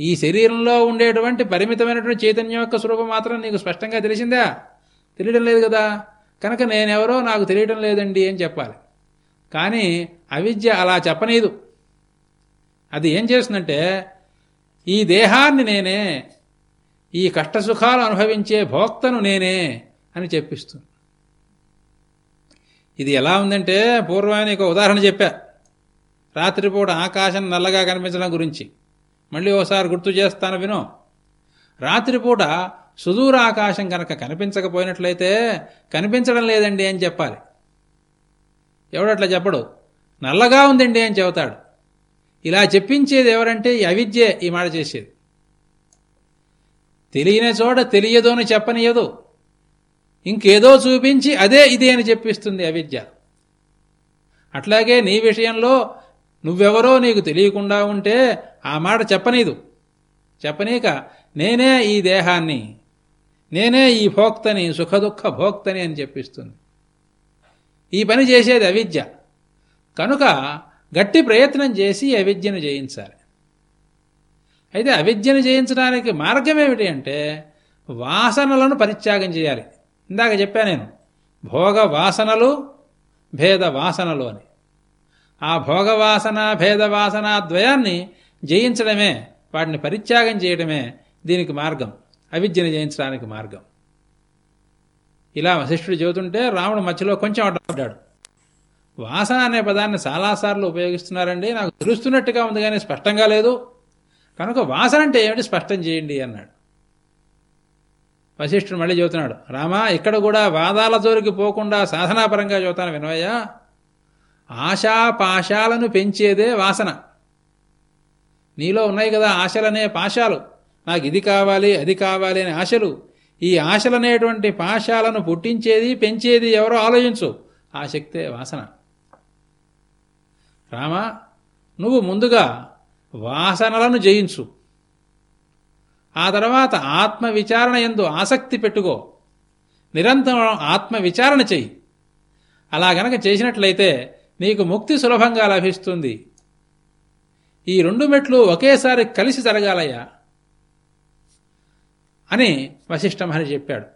B: ఈ శరీరంలో ఉండేటువంటి పరిమితమైనటువంటి చైతన్యం యొక్క స్వరూపం మాత్రం నీకు స్పష్టంగా తెలిసిందా? తెలియడం లేదు కదా. కనుక నేనెవరో నాకు తెలియటం లేదండి అని చెప్పాలి. కానీ అవిద్య అలా చెప్పనీదు. అది ఏం చేస్తుందంటే ఈ దేహాన్ని నేనే ఈ కష్టసుఖాలు అనుభవించే భోక్తను నేనే అని చెప్పిస్తుంది. ఇది ఎలా ఉందంటే పూర్వానికి ఒక ఉదాహరణ చెప్పా. రాత్రిపూట ఆకాశం నల్లగా కనిపించడం గురించి. మళ్ళీ ఓసారి గుర్తు చేస్తాను విను. రాత్రిపూట సుదూర ఆకాశం కనుక కనిపించకపోయినట్లయితే కనిపించడం లేదండి అని చెప్పాలి. ఎవడట్లా చెప్పడు? నల్లగా ఉందండి అని చెబుతాడు. ఇలా చెప్పించేది ఎవరంటే ఈ ఈ మాట చేసేది. తెలియని చోట తెలియదు అని చెప్పనియదు. ఇంకేదో చూపించి అదే ఇది అని చెప్పిస్తుంది అవిద్య. అట్లాగే నీ విషయంలో నువ్వెవరో నీకు తెలియకుండా ఉంటే ఆ మాట చెప్పనీదు. చెప్పనీక నేనే ఈ దేహాన్ని నేనే ఈ భోక్తని సుఖదుఖ భోక్తని అని చెప్పిస్తుంది. ఈ పని చేసేది అవిద్య. కనుక గట్టి ప్రయత్నం చేసి అవిద్యను జయించాలి. అయితే అవిద్యను జయించడానికి మార్గం ఏమిటి అంటే వాసనలను పరిత్యాగం చేయాలి. ఇందాక చెప్పా నేను భోగ వాసనలు భేద వాసనలు అని. ఆ భోగవాసన భేదవాసన ద్వయాన్ని జయించడమే వాటిని పరిత్యాగం చేయడమే దీనికి మార్గం. అవిద్యను జయించడానికి మార్గం. ఇలా వశిష్ఠుడు చెబుతుంటే రాముడు మధ్యలో కొంచెం అడ్డాడు వాసన అనే పదాన్ని చాలాసార్లు ఉపయోగిస్తున్నారండి. నాకు తెలుస్తున్నట్టుగా ఉంది కానీ స్పష్టంగా లేదు. కనుక వాసన అంటే ఏమిటి స్పష్టం చేయండి అన్నాడు. వశిష్ఠుడు మళ్ళీ చెబుతున్నాడు రామా ఇక్కడ కూడా వాదాల జోరికి పోకుండా సాధనాపరంగా చెబుతాను వినవయ్య. ఆశాపాశాలను పెంచేదే వాసన. నీలో ఉన్నాయి కదా ఆశలనే పాశాలు. నాకు ఇది కావాలి అది కావాలి అనే ఆశలు. ఈ ఆశలనేటువంటి పాశాలను పుట్టించేది పెంచేది ఎవరో ఆలోచించు. ఆ శక్తే వాసన. రామా నువ్వు ముందుగా వాసనలను జయించు. ఆ తర్వాత ఆత్మ విచారణ ఎందు ఆసక్తి పెట్టుకో. నిరంతరం ఆత్మ విచారణ చెయ్యి. అలా గనక చేసినట్లయితే నీకు ముక్తి సులభంగా లభిస్తుంది. ఈ రెండు మెట్లు ఒకేసారి కలిసి జరగాలయ్యా. అని వశిష్ఠ మహర్షి చెప్పాడు.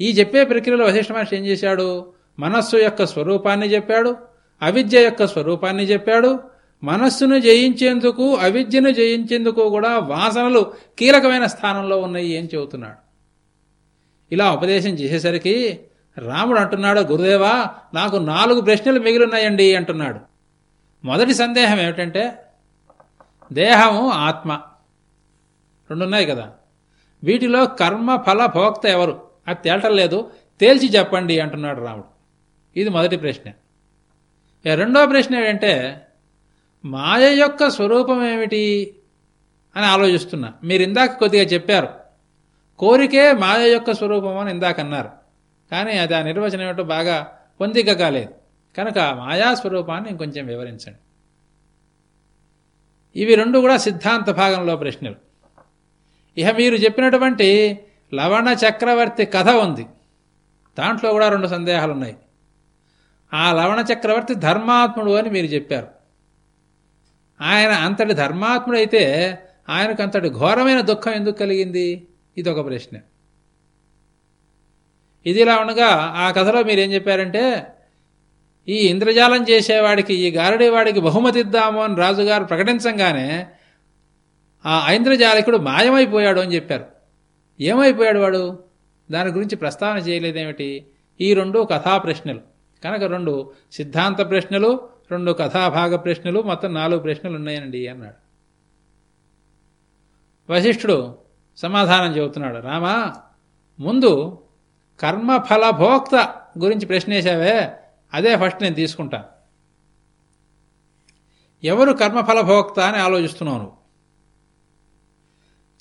B: ఈ చెప్పే ప్రక్రియలో వశిష్ఠ మహర్షి ఏం చేశాడు? మనస్సు యొక్క స్వరూపాన్ని చెప్పాడు అవిద్య యొక్క స్వరూపాన్ని చెప్పాడు మనస్సును జయించేందుకు అవిద్యను జయించేందుకు కూడా వాసనలు కీలకమైన స్థానంలో ఉన్నాయి అని చెబుతున్నాడు. ఇలా ఉపదేశం చేసేసరికి రాముడు అంటున్నాడు గురుదేవా నాకు నాలుగు ప్రశ్నలు మిగిలిన్నాయండి అంటున్నాడు. మొదటి సందేహం ఏమిటంటే దేహము ఆత్మ. రెండున్నాయి కదా. వీటిలో కర్మ ఫల భోక్త ఎవరు? అది తేల్టం లేదు. తేల్చి చెప్పండి అంటున్నాడు రాముడు. ఇది మొదటి ప్రశ్న. రెండో ప్రశ్న ఏంటంటే మాయ యొక్క స్వరూపం ఏమిటి అని ఆలోచిస్తున్నా. మీరు ఇందాక కొద్దిగా చెప్పారు. కోరికే మాయ యొక్క స్వరూపం అని ఇందాక అన్నారు. కానీ అది ఆ నిర్వచనం ఏమిటో బాగా పొందిక కాలేదు కనుక మాయా స్వరూపాన్ని ఇంకొంచెం వివరించండి. ఇవి రెండు కూడా సిద్ధాంత భాగంలో ప్రశ్నలు. ఇక మీరు చెప్పినటువంటి లవణ చక్రవర్తి కథ ఉంది. దాంట్లో కూడా రెండు సందేహాలు ఉన్నాయి ఆ లవణ చక్రవర్తి ధర్మాత్ముడు అని మీరు చెప్పారు. ఆయన అంతటి ధర్మాత్ముడైతే ఆయనకు అంతటి ఘోరమైన దుఃఖం ఎందుకు కలిగింది? ఇది ఒక ప్రశ్న. ఇది ఇలా ఉండగా ఆ కథలో మీరేం చెప్పారంటే ఈ ఇంద్రజాలం చేసేవాడికి ఈ గారడీవాడికి బహుమతి ఇద్దాము అని రాజుగారు ప్రకటించంగానే ఆ ఐంద్రజాలికుడు మాయమైపోయాడు అని చెప్పారు. ఏమైపోయాడు వాడు? దాని గురించి ప్రస్తావన చేయలేదేమిటి? ఈ రెండు కథా ప్రశ్నలు. కనుక రెండు సిద్ధాంత ప్రశ్నలు రెండు కథాభాగ ప్రశ్నలు మొత్తం నాలుగు ప్రశ్నలు ఉన్నాయండి అన్నాడు. వశిష్ఠుడు సమాధానం చెబుతున్నాడు. రామా ముందు కర్మఫలభోక్త గురించి ప్రశ్నేశావే అదే ఫస్ట్ నేను తీసుకుంటాను. ఎవరు కర్మఫలభోక్త అని ఆలోచిస్తున్నావు నువ్వు?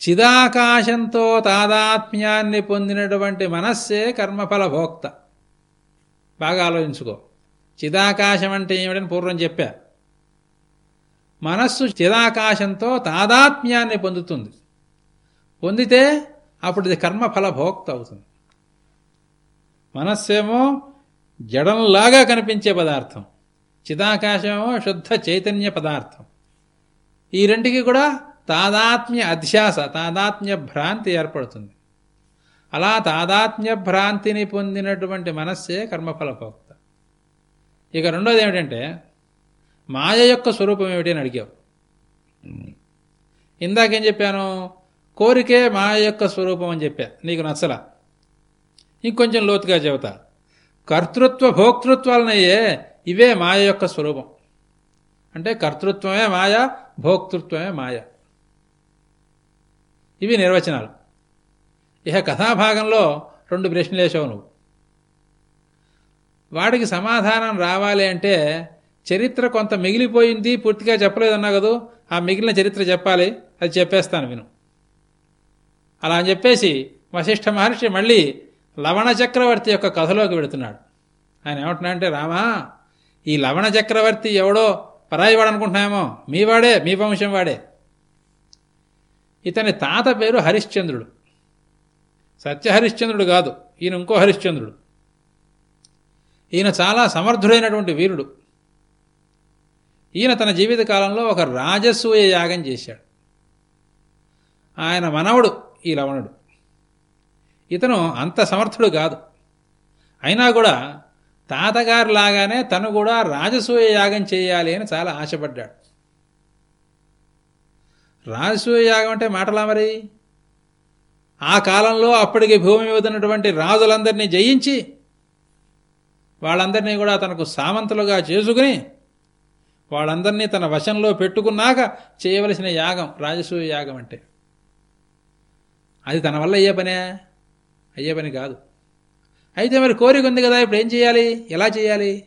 B: చిదాకాశంతో తాదాత్మ్యాన్ని పొందినటువంటి మనస్సే కర్మఫల భోక్త బాగా ఆలోచించుకో. చిదాకాశం అంటే ఏమిటని పూర్వం చెప్పా. మనస్సు చిదాకాశంతో తాదాత్మ్యాన్ని పొందుతుంది. పొందితే అప్పుడు ఇది కర్మఫలభోక్త అవుతుంది. మనస్సేమో జడంలాగా కనిపించే పదార్థం. చిదాకాశమేమో శుద్ధ చైతన్య పదార్థం. ఈ రెంటికి కూడా తాదాత్మ్య అధ్యాస తాదాత్మ్య భ్రాంతి ఏర్పడుతుంది. అలా తాదాత్మ్య భ్రాంతిని పొందినటువంటి మనస్సే కర్మఫలభోక్త ఇక రెండోది ఏమిటంటే మాయ యొక్క స్వరూపం ఏమిటి అని అడిగావు. ఇందాకేం చెప్పాను? కోరికే మాయ యొక్క స్వరూపం అని చెప్పా. నీకు నచ్చలా? ఇంకొంచెం లోతుగా చెబుతా. కర్తృత్వ భోక్తృత్వాలనయ్యే ఇవే మాయ యొక్క స్వరూపం. అంటే కర్తృత్వమే మాయ భోక్తృత్వమే మాయ. ఇవి నిర్వచనాలు. ఇక కథాభాగంలో రెండు ప్రశ్నలు వేసావు నువ్వు. వాడికి సమాధానం రావాలి అంటే చరిత్ర కొంత మిగిలిపోయింది పూర్తిగా చెప్పలేదన్నా కదూ? ఆ మిగిలిన చరిత్ర చెప్పాలి అది చెప్పేస్తాను విను. అలా అని చెప్పేసి వశిష్ఠ మహర్షి మళ్ళీ లవణ చక్రవర్తి యొక్క కథలోకి వెళుతున్నాడు ఆయన ఏమంటున్నాడంటే రామా ఈ లవణ చక్రవర్తి ఎవడో పరాయివాడు అనుకుంటున్నామో మీ వాడే మీ వంశం వాడే. ఇతని తాత పేరు హరిశ్చంద్రుడు. సత్యహరిశ్చంద్రుడు కాదు ఈయన ఇంకో హరిశ్చంద్రుడు. ఈయన చాలా సమర్థుడైనటువంటి వీరుడు. ఈయన తన జీవిత కాలంలో ఒక రాజసూయ యాగం చేశాడు. ఆయన మనవడు ఈ లవణుడు ఇతను అంత సమర్థుడు కాదు. అయినా కూడా తాతగారు లాగానే తను కూడా రాజసూయ యాగం చేయాలి అని చాలా ఆశపడ్డాడు. రాజసూయ యాగం అంటే మాటలా మరి? ఆ కాలంలో అప్పటికి భూమి మీద ఉన్నటువంటి రాజులందరినీ జయించి వాళ్ళందరినీ కూడా తనకు సామంతులుగా చేసుకుని వాళ్ళందరినీ తన వశంలో పెట్టుకున్నాక చేయవలసిన యాగం రాజసూయ యాగం అంటే. అది తన వల్ల అయ్యే పనే? అయ్యే పని కాదు. అయితే మరి కోరిక ఉంది కదా ఇప్పుడు ఏం చేయాలి? ఎలా చేయాలి?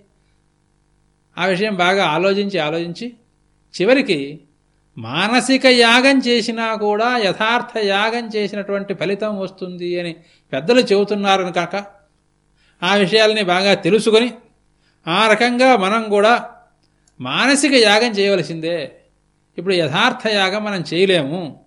B: ఆ విషయం బాగా ఆలోచించి ఆలోచించి చివరికి మానసిక యాగం చేసినా కూడా యథార్థ యాగం చేసినటువంటి ఫలితం వస్తుంది అని పెద్దలు చెబుతున్నారని కాక ఆ విషయాల్ని బాగా తెలుసుకొని ఆ రకంగా మనం కూడా మానసిక యాగం చేయవలసిందే. ఇప్పుడు యథార్థ యాగం మనం చేయలేము.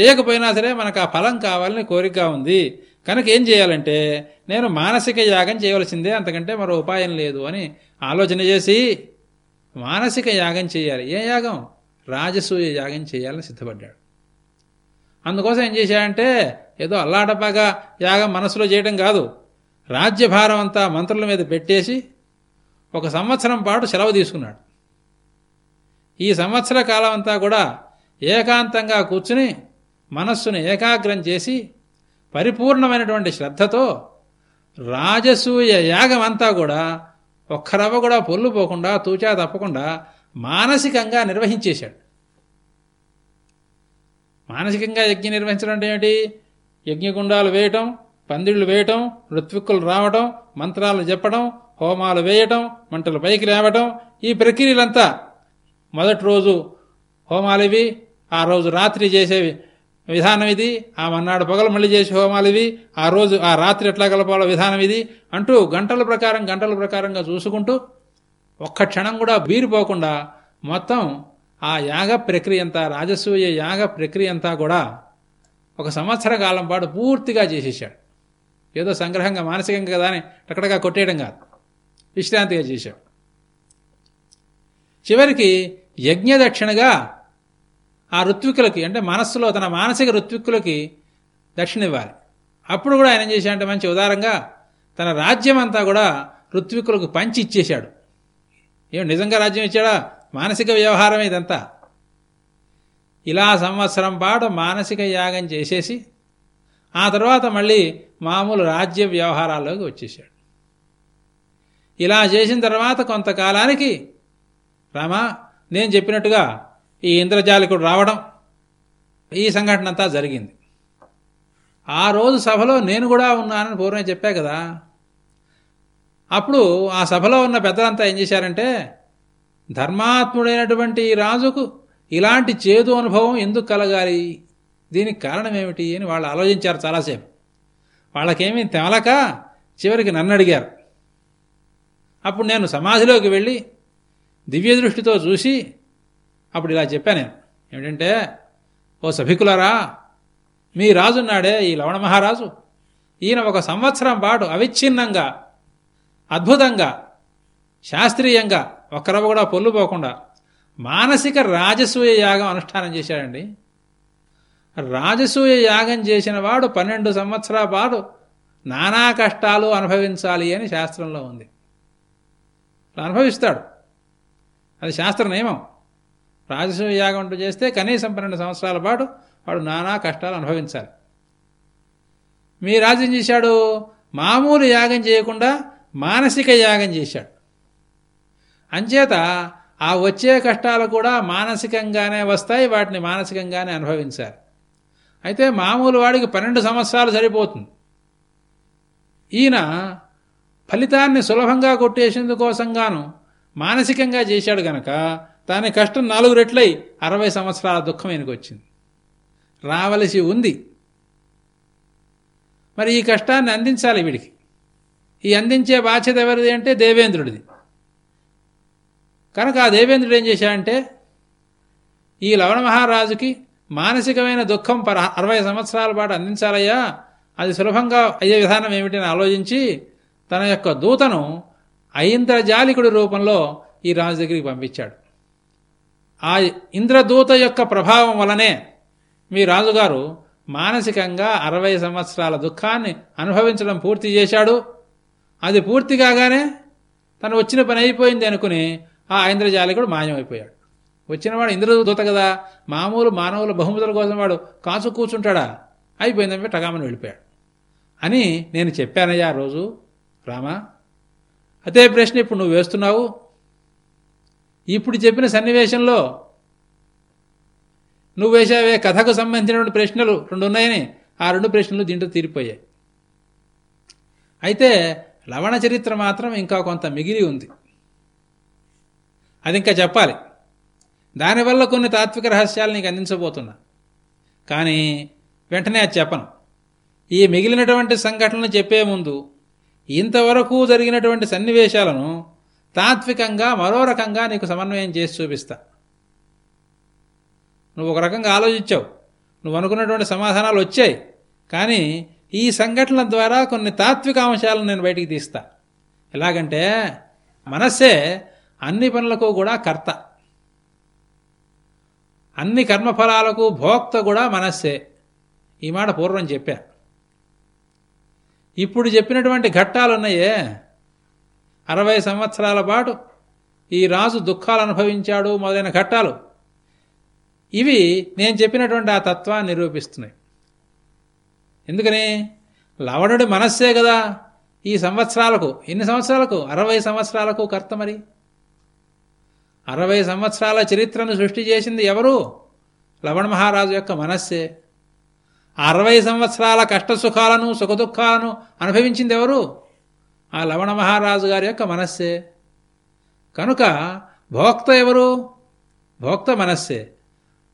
B: చేయకపోయినా సరే మనకు ఆ ఫలం కావాలని కోరిక ఉంది. కనుక ఏం చేయాలంటే నేను మానసిక యాగం చేయవలసిందే అంతకంటే మరో ఉపాయం లేదు అని ఆలోచన చేసి మానసిక యాగం చేయాలి. ఏ యాగం? రాజసూయ యాగం చేయాలని సిద్ధపడ్డాడు. అందుకోసం ఏం చేశాడంటే ఏదో అల్లాటపాగా యాగం మనసులో చేయడం కాదు. రాజ్యభారం అంతా మంత్రుల మీద పెట్టేసి ఒక సంవత్సరం పాటు సెలవు తీసుకున్నాడు. ఈ సంవత్సర కాలం అంతా కూడా ఏకాంతంగా కూర్చుని మనస్సును ఏకాగ్రం చేసి పరిపూర్ణమైనటువంటి శ్రద్ధతో రాజసూయ యాగం అంతా కూడా ఒక్కరవ్వ కూడా పొల్లు పోకుండా తూచా తప్పకుండా మానసికంగా నిర్వహించేశాడు. మానసికంగా యజ్ఞం నిర్వహించడం అంటే ఏమిటి? యజ్ఞగుండాలు వేయటం పందిళ్ళు వేయటం ఋత్విక్కులు రావటం మంత్రాలు చెప్పడం హోమాలు వేయటం మంటలు పైకి లేవటం ఈ ప్రక్రియలంతా మొదటి రోజు హోమాలు ఇవి ఆ రోజు రాత్రి చేసేవి విధానం ఇది ఆ మన్నాడు పొగలు మళ్ళీ చేసే హోమాలు ఇవి ఆ రోజు ఆ రాత్రి ఎట్లా కలపాలో విధానం ఇది అంటూ గంటల ప్రకారం గంటల ప్రకారంగా చూసుకుంటూ ఒక్క క్షణం కూడా బీరిపోకుండా మొత్తం ఆ యాగ ప్రక్రియ అంతా రాజసూయ యాగ ప్రక్రియ అంతా కూడా ఒక సంవత్సర కాలం పాటు పూర్తిగా చేసేసాడు ఏదో సంగ్రహంగా మానసికంగా కదా అని టక్కడగా కొట్టేయడం కాదు. విశ్రాంతిగా చేశాడు. చివరికి యజ్ఞదక్షిణగా ఆ ఋత్వికులకి అంటే మనస్సులో తన మానసిక ఋత్విక్కులకి దక్షిణ ఇవ్వాలి అప్పుడు కూడా ఆయన ఏం చేశాడంటే మంచి ఉదారంగా తన రాజ్యం అంతా కూడా ఋత్వికులకు పంచి ఇచ్చేశాడు. ఏం నిజంగా రాజ్యం ఇచ్చాడా? మానసిక వ్యవహారం ఇదంతా. ఇలా సంవత్సరం పాటు మానసిక యాగం చేసేసి ఆ తర్వాత మళ్ళీ మామూలు రాజ్య వ్యవహారాల్లోకి వచ్చేసాడు ఇలా చేసిన తర్వాత కొంతకాలానికి రామా నేను చెప్పినట్టుగా ఈ ఇంద్రజాలికుడు రావడం ఈ సంఘటన అంతా జరిగింది. ఆ రోజు సభలో నేను కూడా ఉన్నానని పూర్వం చెప్పా కదా. అప్పుడు ఆ సభలో ఉన్న పెద్దలంతా ఏం చేశారంటే ధర్మాత్ముడైనటువంటి రాజుకు ఇలాంటి చేదు అనుభవం ఎందుకు కలగాలి? దీనికి కారణం ఏమిటి అని వాళ్ళు ఆలోచించారు చాలాసేపు. వాళ్ళకేమీ తెమలక చివరికి నన్ను అడిగారు. అప్పుడు నేను సమాధిలోకి వెళ్ళి దివ్య దృష్టితో చూసి అప్పుడు ఇలా చెప్పాను నేను. ఏమిటంటే ఓ సభికులరా మీ రాజున్నాడే ఈ లవణ మహారాజు. ఈయన ఒక సంవత్సరం పాటు అవిచ్ఛిన్నంగా అద్భుతంగా శాస్త్రీయంగా ఒక్కరవ కూడా పొల్లుపోకుండా మానసిక రాజసూయ యాగం అనుష్ఠానం చేశాడండి. రాజసూయ యాగం చేసిన వాడు పన్నెండు సంవత్సరాల పాటు నానా కష్టాలు అనుభవించాలి అని శాస్త్రంలో ఉంది. అనుభవిస్తాడు. అది శాస్త్ర నియమం. రాజసూయ యాగం అంటూ చేస్తే కనీసం పన్నెండు సంవత్సరాల పాటు వాడు నానా కష్టాలు అనుభవించాలి. మీ రాజ్యం చేశాడు మామూలు యాగం చేయకుండా మానసిక యాగం చేశాడు. అంచేత ఆ వచ్చే కష్టాలు కూడా మానసికంగానే వస్తాయి వాటిని మానసికంగానే అనుభవించాలి. అయితే మామూలు వాడికి పన్నెండు సంవత్సరాలు సరిపోతుంది. ఈయన ఫలితాన్ని సులభంగా కొట్టేసేందుకోసంగాను మానసికంగా చేశాడు గనక దాని కష్టం నాలుగు రెట్లై అరవై సంవత్సరాల దుఃఖం ఈయనకు వచ్చింది. రావలసి ఉంది. మరి ఈ కష్టాన్ని అందించాలి వీడికి. ఈ అందించే బాధ్యత ఎవరిది అంటే దేవేంద్రుడిది. కనుక ఆ దేవేంద్రుడు ఏం చేశాడంటే ఈ లవణ మహారాజుకి మానసికమైన దుఃఖం పర అరవై సంవత్సరాల పాటు అందించాలయ్యా అది సులభంగా అయ్యే విధానం ఏమిటని ఆలోచించి తన యొక్క దూతను ఐంద్రజాలికుడి రూపంలో ఈ రాజు దగ్గరికి పంపించాడు. ఆ ఇంద్రదూత యొక్క ప్రభావం వలనే మీ రాజుగారు మానసికంగా అరవై సంవత్సరాల దుఃఖాన్ని అనుభవించడం పూర్తి చేశాడు. అది పూర్తి కాగానే తను వచ్చిన పని అయిపోయింది అనుకుని ఆ ఇంద్రజాలికుడు మాయమైపోయాడు. వచ్చినవాడు ఇంద్రదూత కదా మామూలు మానవుల బహుమతుల కోసం వాడు కాసు కూర్చుంటాడా? అయిపోయిందని టగామని వెళ్ళిపోయాడు. అని నేను చెప్పానయ్యా ఆ రోజు రామా అదే ప్రశ్న ఇప్పుడు నువ్వు వేస్తున్నావు. ఇప్పుడు చెప్పిన సన్నివేశంలో నువ్వు వేసావే కథకు సంబంధించినటువంటి ప్రశ్నలు రెండు ఉన్నాయని ఆ రెండు ప్రశ్నలు దీంట్లో తీరిపోయాయి. అయితే లవణ చరిత్ర మాత్రం ఇంకా కొంత మిగిలి ఉంది. అది ఇంకా చెప్పాలి. దానివల్ల కొన్ని తాత్విక రహస్యాలు నీకు అందించబోతున్నా. కానీ వెంటనే అది చెప్పను. ఈ మిగిలినటువంటి సంఘటనలు చెప్పే ముందు ఇంతవరకు జరిగినటువంటి సన్నివేశాలను తాత్వికంగా మరో రకంగా నీకు సమన్వయం చేసి చూపిస్తా. నువ్వు ఒక రకంగా ఆలోచించావు. నువ్వు అనుకున్నటువంటి సమాధానాలు వచ్చాయి. కానీ ఈ సంఘటనల ద్వారా కొన్ని తాత్విక అంశాలను నేను బయటికి తీస్తా. ఎలాగంటే మనస్సే అన్ని పనులకు కూడా కర్త. అన్ని కర్మఫలాలకు భోక్త కూడా మనస్సే. ఈ మాట పూర్వం చెప్పా. ఇప్పుడు చెప్పినటువంటి ఘట్టాలున్నాయే. అరవై సంవత్సరాల పాటు ఈ రాజు దుఃఖాలు అనుభవించాడు మొదలైన ఘట్టాలు. ఇవి నేను చెప్పినటువంటి ఆ తత్వాన్ని నిరూపిస్తున్నాయి. ఎందుకని? లవణుడి మనస్సే కదా ఈ సంవత్సరాలకు. ఎన్ని సంవత్సరాలకు? అరవై సంవత్సరాలకు కర్త మరి. అరవై సంవత్సరాల చరిత్రను సృష్టి చేసింది ఎవరు? లవణ మహారాజు యొక్క మనస్సే. అరవై సంవత్సరాల కష్టసుఖాలను సుఖదుఖాలను అనుభవించింది ఎవరు? ఆ లవణ మహారాజు గారి యొక్క మనస్సే. కనుక భోక్త ఎవరు? భోక్త మనస్సే.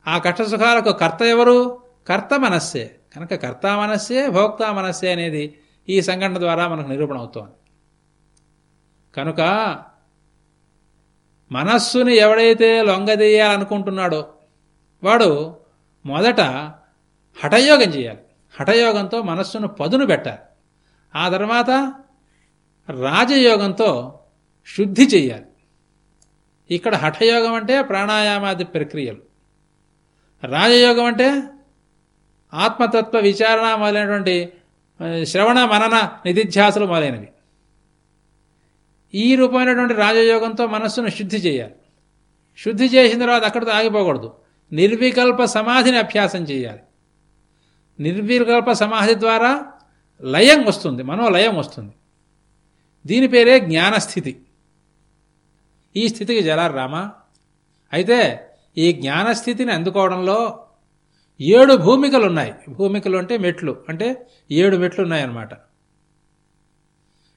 B: ఆ కష్టసుఖాలకు కర్త ఎవరు? కర్త మనస్సే. కనుక కర్త మనస్సే భోక్త మనస్సే అనేది ఈ సంఘటన ద్వారా మనకు నిరూపణ అవుతోంది. కనుక మనస్సుని ఎవడైతే లొంగదీయాలనుకుంటున్నాడో వాడు మొదట హఠయోగం చేయాలి. హఠయోగంతో మనస్సును పదును పెట్టాలి. ఆ తర్వాత రాజయోగంతో శుద్ధి చేయాలి. ఇక్కడ హఠయోగం అంటే ప్రాణాయామాది ప్రక్రియలు. రాజయోగం అంటే ఆత్మతత్వ విచారణ మొదలైనటువంటి శ్రవణ మనన నిధిధ్యాసలు మొదలైనవి. ఈ రూపమైనటువంటి రాజయోగంతో మనస్సును శుద్ధి చేయాలి. శుద్ధి చేసిన తర్వాత అక్కడితో ఆగిపోకూడదు. నిర్వికల్ప సమాధిని అభ్యాసం చేయాలి. నిర్వికల్ప సమాధి ద్వారా లయం వస్తుంది మనోలయం వస్తుంది. దీని పేరే జ్ఞానస్థితి. ఈ స్థితికి జలారు రామా. అయితే ఈ జ్ఞానస్థితిని అందుకోవడంలో ఏడు భూమికలు ఉన్నాయి భూమికలు అంటే మెట్లు. అంటే ఏడు మెట్లు ఉన్నాయన్నమాట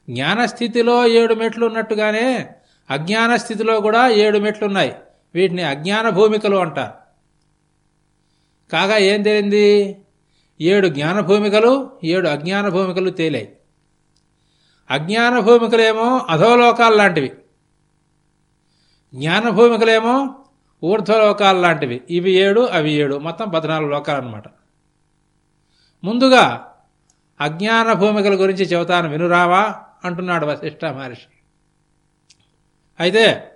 B: జ్ఞానస్థితిలో ఏడు మెట్లు ఉన్నట్టుగానే అజ్ఞాన స్థితిలో కూడా ఏడు మెట్లున్నాయి. వీటిని అజ్ఞాన భూమికలు అంటారు. కాగా ఏం తేలింది? ఏడు జ్ఞాన భూమికలు ఏడు అజ్ఞాన భూమికలు తేలాయి. అజ్ఞాన భూమికలేమో అధోలోకాలు లాంటివి జ్ఞాన భూమికలేమో ఊర్ధ్వలోకాలు లాంటివి. ఇవి ఏడు అవి ఏడు. మొత్తం పద్నాలుగు లోకాలు అనమాట ముందుగా అజ్ఞాన భూమికల గురించి చెబుతాను. వినురావా? అంటున్నాడు వశిష్ఠ మహర్షి. అయితే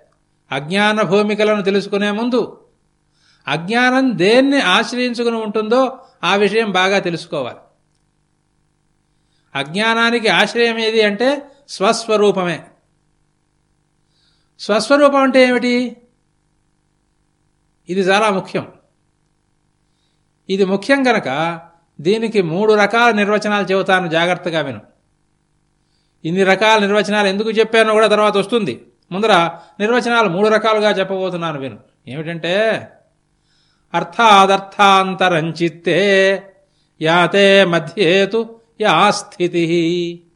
B: అజ్ఞాన భూమికలను తెలుసుకునే ముందు అజ్ఞానం దేన్ని ఆశ్రయించుకుని ఉంటుందో ఆ విషయం బాగా తెలుసుకోవాలి. అజ్ఞానానికి ఆశ్రయం ఏది అంటే స్వస్వరూపమే. స్వస్వరూపం అంటే ఏమిటి? ఇది చాలా ముఖ్యం. ఇది ముఖ్యం గనక దీనికి మూడు రకాల నిర్వచనాలు చెబుతాను జాగ్రత్తగా విను. ఇన్ని రకాల నిర్వచనాలు ఎందుకు చెప్పానో కూడా తర్వాత వస్తుంది. ముందర నిర్వచనాలు మూడు రకాలుగా చెప్పబోతున్నాను విను. ఏమిటంటే అర్థాదర్థాంతరంచిత్తే యాతే మధ్యేతు యా స్థితి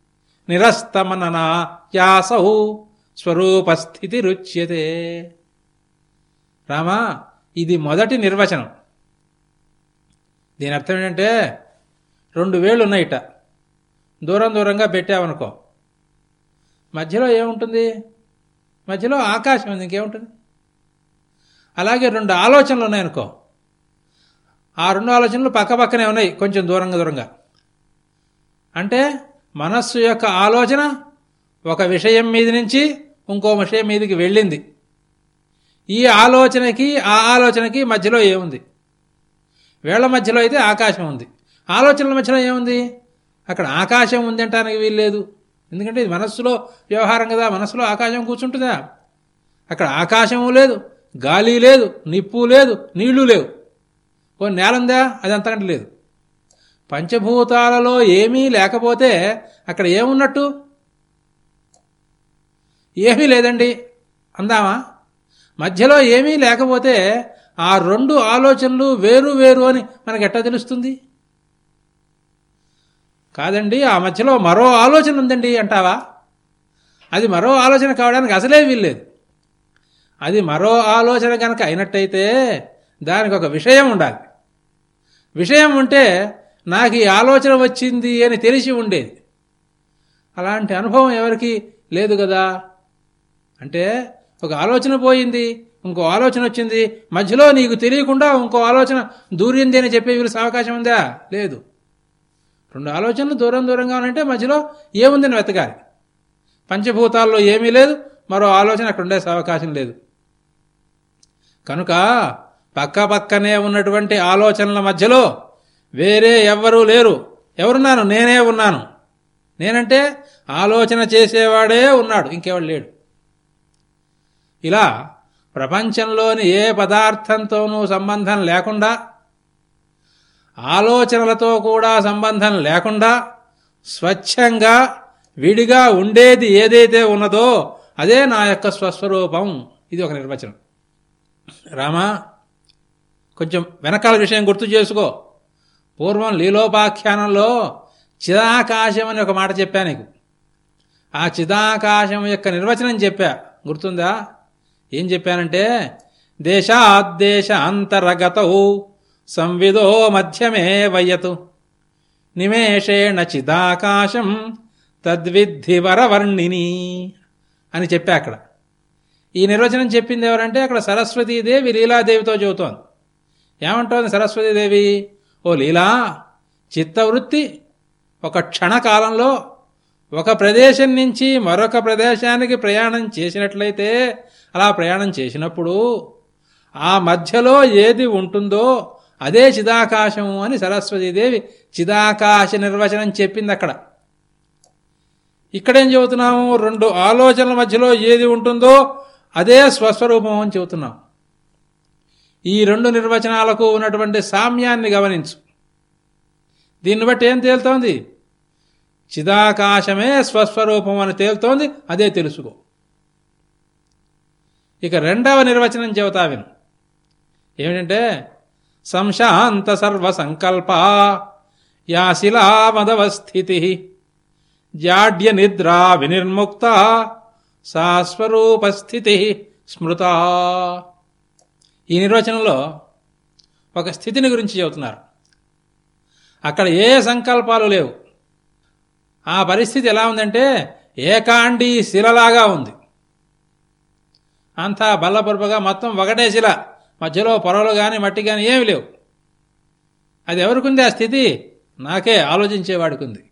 B: నిరస్తమననా యాసౌ స్వరూపస్థితి రుచ్యతే రామా ఇది మొదటి నిర్వచనం. దీని అర్థం ఏంటంటే రెండు వేళ్ళు ఉన్నాయిట. దూరం దూరంగా పెట్టావనుకో. మధ్యలో ఏముంటుంది? మధ్యలో ఆకాశం ఉంది ఇంకేముంటుంది? అలాగే రెండు ఆలోచనలు ఉన్నాయనుకో. ఆ రెండు ఆలోచనలు పక్కపక్కనే ఉన్నాయి కొంచెం దూరంగా దూరంగా. అంటే మనస్సు యొక్క ఆలోచన ఒక విషయం మీద నుంచి ఇంకో విషయం మీదకి వెళ్ళింది. ఈ ఆలోచనకి ఆ ఆలోచనకి మధ్యలో ఏముంది? వేళ్ళ మధ్యలో అయితే ఆకాశం ఉంది. ఆలోచనల మధ్యలో ఏముంది? అక్కడ ఆకాశం ఉంది అంటానికి వీల్లేదు. ఎందుకంటే ఇది మనస్సులో వ్యవహారం కదా మనస్సులో ఆకాశం కూర్చుంటుందా? అక్కడ ఆకాశము లేదు గాలి లేదు నిప్పు లేదు నీళ్ళు లేవు. ఓ నేలందా? అది అంతకంటే లేదు. పంచభూతాలలో ఏమీ లేకపోతే అక్కడ ఏమున్నట్టు? ఏమీ లేదండి. అందామా? మధ్యలో ఏమీ లేకపోతే ఆ రెండు ఆలోచనలు వేరు వేరు అని మనకు ఎట్టా తెలుస్తుంది? కాదండి ఆ మధ్యలో మరో ఆలోచన ఉందండి అంటావా? అది మరో ఆలోచన కావడానికి అసలే వీల్లేదు. అది మరో ఆలోచన కనుక అయినట్టయితే దానికి ఒక విషయం ఉండాలి. విషయం ఉంటే నాకు ఈ ఆలోచన వచ్చింది అని తెలిసి ఉండేది. అలాంటి అనుభవం ఎవరికి లేదు కదా? అంటే ఒక ఆలోచన పోయింది ఇంకో ఆలోచన వచ్చింది. మధ్యలో నీకు తెలియకుండా ఇంకో ఆలోచన దూరింది అని చెప్పే వీళ్ళ అవకాశం ఉందా? లేదు. రెండు ఆలోచనలు దూరం దూరంగా ఉన్నాయంటే మధ్యలో ఏముందని వెతకాలి. పంచభూతాల్లో ఏమీ లేదు మరో ఆలోచన అక్కడ ఉండే అవకాశం లేదు. కనుక పక్క పక్కనే ఉన్నటువంటి ఆలోచనల మధ్యలో వేరే ఎవ్వరూ లేరు. ఎవరున్నాను? నేనే ఉన్నాను. నేనంటే ఆలోచన చేసేవాడే ఉన్నాడు ఇంకెవడు లేడు. ఇలా ప్రపంచంలోని ఏ పదార్థంతోనూ సంబంధం లేకుండా ఆలోచనలతో కూడా సంబంధం లేకుండా స్వచ్ఛంగా విడిగా ఉండేది ఏదైతే ఉన్నదో అదే నా యొక్క స్వస్వరూపం. ఇది ఒక నిర్వచనం. రామా కొంచెం వెనకాల విషయం గుర్తు చేసుకో. పూర్వం లీలోపాఖ్యానంలో చిదాకాశం అని ఒక మాట చెప్పా నీకు. ఆ చిదాకాశం యొక్క నిర్వచనం చెప్పా. గుర్తుందా? ఏం చెప్పానంటే దేశాద్దేశ అంతరగతౌ సంవిదో మధ్యమే వయతు నిమేషేణ చిదాకాశం తద్విద్ధి వరవర్ణిని అని చెప్పా అక్కడ. ఈ నిర్వచనం చెప్పింది ఎవరంటే అక్కడ సరస్వతీదేవి లీలాదేవితో చెబుతోంది. ఏమంటోంది సరస్వతీదేవి? ఓ లీలా చిత్తవృత్తి ఒక క్షణకాలంలో ఒక ప్రదేశం నుంచి మరొక ప్రదేశానికి ప్రయాణం చేసినట్లయితే అలా ప్రయాణం చేసినప్పుడు ఆ మధ్యలో ఏది ఉంటుందో అదే చిదాకాశము అని సరస్వతీదేవి చిదాకాశ నిర్వచనం చెప్పింది అక్కడ. ఇక్కడేం చెబుతున్నాము? రెండు ఆలోచనల మధ్యలో ఏది ఉంటుందో అదే స్వస్వరూపం అని చెబుతున్నాం. ఈ రెండు నిర్వచనాలకు ఉన్నటువంటి సామ్యాన్ని గమనించు. దీన్ని బట్టి ఏం తేలుతోంది? చిదాకాశమే స్వస్వరూపం అని తేలుతోంది అదే తెలుసుకో. ఇక రెండవ నిర్వచనం చెబుతా విను. ఏమిటంటే సంశాంత సర్వ సంకల్ప యా జాడ్య నిద్రా వినిర్ముక్త సా స్వరూపస్థితి స్మృత. ఈ నిర్వచనంలో ఒక స్థితిని గురించి చెబుతున్నారు. అక్కడ ఏ సంకల్పాలు లేవు. ఆ పరిస్థితి ఎలా ఉందంటే ఏకాండీ శిలలాగా ఉంది. అంతా బల్లపరుపుగా మొత్తం ఒకటేసిలా. మధ్యలో పొరలు కానీ మట్టి కానీ ఏమి లేవు. అది ఎవరికుంది ఆ స్థితి? నాకే ఆలోచించేవాడికి ఉంది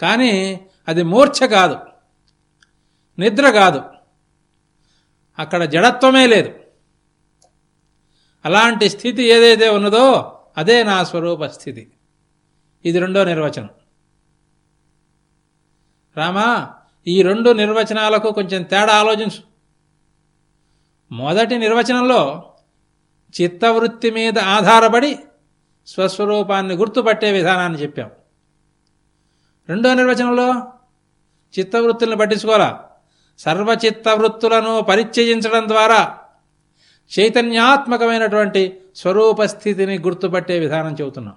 B: కానీ అది మూర్ఛ కాదు. నిద్ర కాదు. అక్కడ జడత్వమే లేదు. అలాంటి స్థితి ఏదైతే ఉన్నదో అదే నా స్వరూప స్థితి. ఇది రెండో నిర్వచనం. రామా ఈ రెండు నిర్వచనాలకు కొంచెం తేడా ఆలోచించు. మొదటి నిర్వచనంలో చిత్తవృత్తి మీద ఆధారపడి స్వస్వరూపాన్ని గుర్తుపట్టే విధానాన్ని చెప్పాం. రెండో నిర్వచనంలో చిత్తవృత్తులను పట్టించుకోవాలా? సర్వచిత్తవృత్తులను పరిచయించడం ద్వారా చైతన్యాత్మకమైనటువంటి స్వరూపస్థితిని గుర్తుపట్టే విధానం చెబుతున్నాం.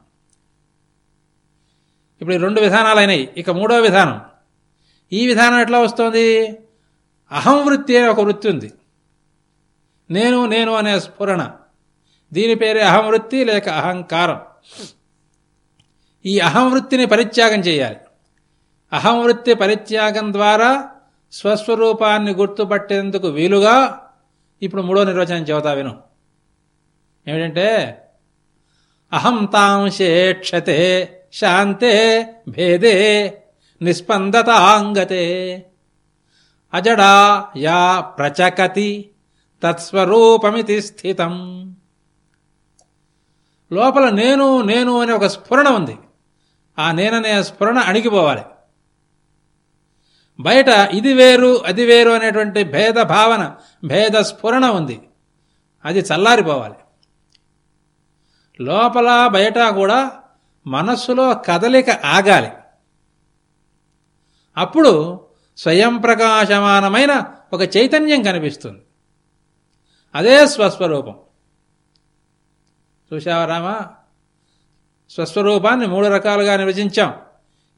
B: ఇప్పుడు రెండు విధానాలు అయినాయి ఇక మూడో విధానం. ఈ విధానం ఎట్లా వస్తుంది? అహం వృత్తి అనే ఒక వృత్తి ఉంది. నేను నేను అనే స్ఫురణ. దీని పేరే అహం వృత్తి లేక అహంకారం. ఈ అహం వృత్తిని పరిత్యాగం చేయాలి. అహం వృత్తి పరిత్యాగం ద్వారా స్వస్వరూపాన్ని గుర్తుపట్టేందుకు వీలుగా ఇప్పుడు మూడో నిర్వచనం చెబుతా విను. ఏమిటంటే అహం తాంశేక్షతే శాంతే భేదే నిస్పందతాంగతే అజడా యా ప్రచకతి తత్స్వరూపమితి స్థితం. లోపల నేను నేను అనే ఒక స్ఫురణ ఉంది. ఆ నేననే స్ఫురణ అణిగిపోవాలి. బయట ఇది వేరు అది వేరు అనేటువంటి భేద భావన భేద స్ఫురణ ఉంది. అది చల్లారిపోవాలి. లోపల బయట కూడా మనస్సులో కదలిక ఆగాలి. అప్పుడు స్వయం ప్రకాశమానమైన ఒక చైతన్యం కనిపిస్తుంది. అదే స్వస్వరూపం. చూశావా రామా? స్వస్వరూపాన్ని మూడు రకాలుగా నిర్వచించాం.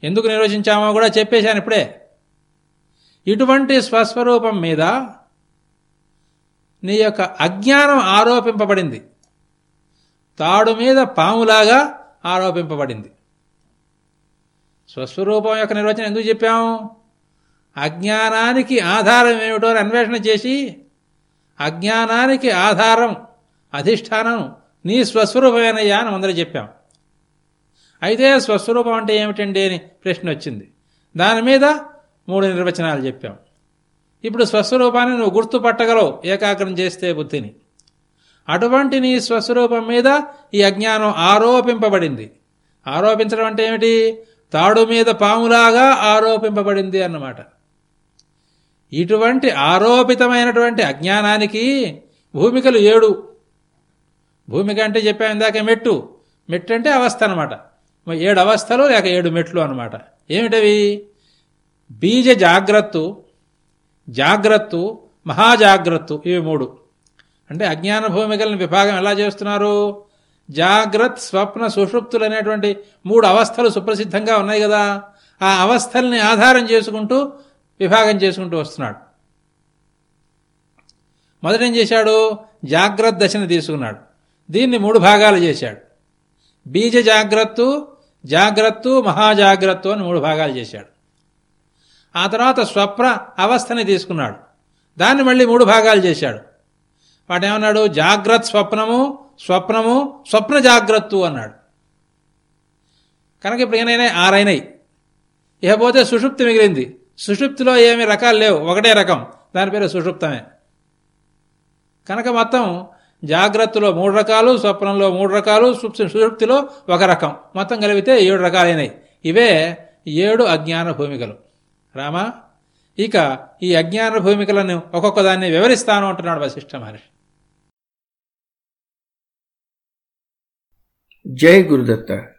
B: ఎందుకు నిర్వచించామో కూడా చెప్పేశాను ఇప్పుడే. ఇటువంటి స్వస్వరూపం మీద నీ యొక్క అజ్ఞానం ఆరోపింపబడింది. తాడు మీద పాములాగా ఆరోపింపబడింది. స్వస్వరూపం యొక్క నిర్వచనం ఎందుకు చెప్పాము? అజ్ఞానానికి ఆధారం ఏమిటో అని అన్వేషణ చేసి అజ్ఞానానికి ఆధారం అధిష్టానం నీ స్వస్వరూపమేనయ్యా అని అందరూ చెప్పాం. అయితే స్వస్వరూపం అంటే ఏమిటండి అని ప్రశ్న వచ్చింది. దాని మీద మూడు నిర్వచనాలు చెప్పాం. ఇప్పుడు స్వస్వరూపాన్ని నువ్వు గుర్తుపట్టగలవు ఏకాగ్రం చేస్తే బుద్ధిని. అటువంటి నీ స్వస్వరూపం మీద ఈ అజ్ఞానం ఆరోపింపబడింది. ఆరోపించడం అంటే ఏమిటి? తాడు మీద పాములాగా ఆరోపింపబడింది అన్నమాట. ఇటువంటి ఆరోపితమైనటువంటి అజ్ఞానానికి భూమికలు ఏడు. భూమిక అంటే చెప్పాము ఇందాక మెట్టు. మెట్టు అంటే అవస్థ అనమాట ఏడు అవస్థలు లేక ఏడు మెట్లు అనమాట ఏమిటవి? బీజ జాగ్రత్త జాగ్రత్త మహాజాగ్రత్త ఇవి మూడు. అంటే అజ్ఞాన భూమికలను విభాగం ఎలా చేస్తున్నారు? జాగ్రత్ స్వప్న సుషుప్తులు అనేటువంటి మూడు అవస్థలు సుప్రసిద్ధంగా ఉన్నాయి కదా. ఆ అవస్థల్ని ఆధారం చేసుకుంటూ విభాగం చేసుకుంటూ వస్తున్నాడు. మొదట ఏం చేశాడు? జాగ్రత్త దశను తీసుకున్నాడు. దీన్ని మూడు భాగాలు చేశాడు. బీజ జాగ్రత్త జాగ్రత్త మహాజాగ్రత్త అని మూడు భాగాలు చేశాడు. ఆ తర్వాత స్వప్న అవస్థని తీసుకున్నాడు. దాన్ని మళ్ళీ మూడు భాగాలు చేశాడు. వాటేమన్నాడు జాగ్రత్త స్వప్నము స్వప్నము స్వప్న జాగ్రత్త అన్నాడు. కనుక ఇప్పుడు ఏనైనా ఆరైనాయి ఇకపోతే సుషుప్తి మిగిలింది. సుషుప్తిలో ఏమి రకాలు లేవు. ఒకటే రకం. దాని పేరు సుషుప్తమే. కనుక మొత్తం జాగ్రత్తలో మూడు రకాలు స్వప్నంలో మూడు రకాలు సుషుప్తిలో ఒక రకం. మొత్తం కలిపితే ఏడు రకాలైనవి ఇవే ఏడు అజ్ఞాన భూమికలు. రామా ఇక ఈ అజ్ఞాన భూమికలను ఒక్కొక్క దాన్ని వివరిస్తాను అంటున్నాడు వశిష్ఠ మహర్షి.
A: జై గురుదత్త.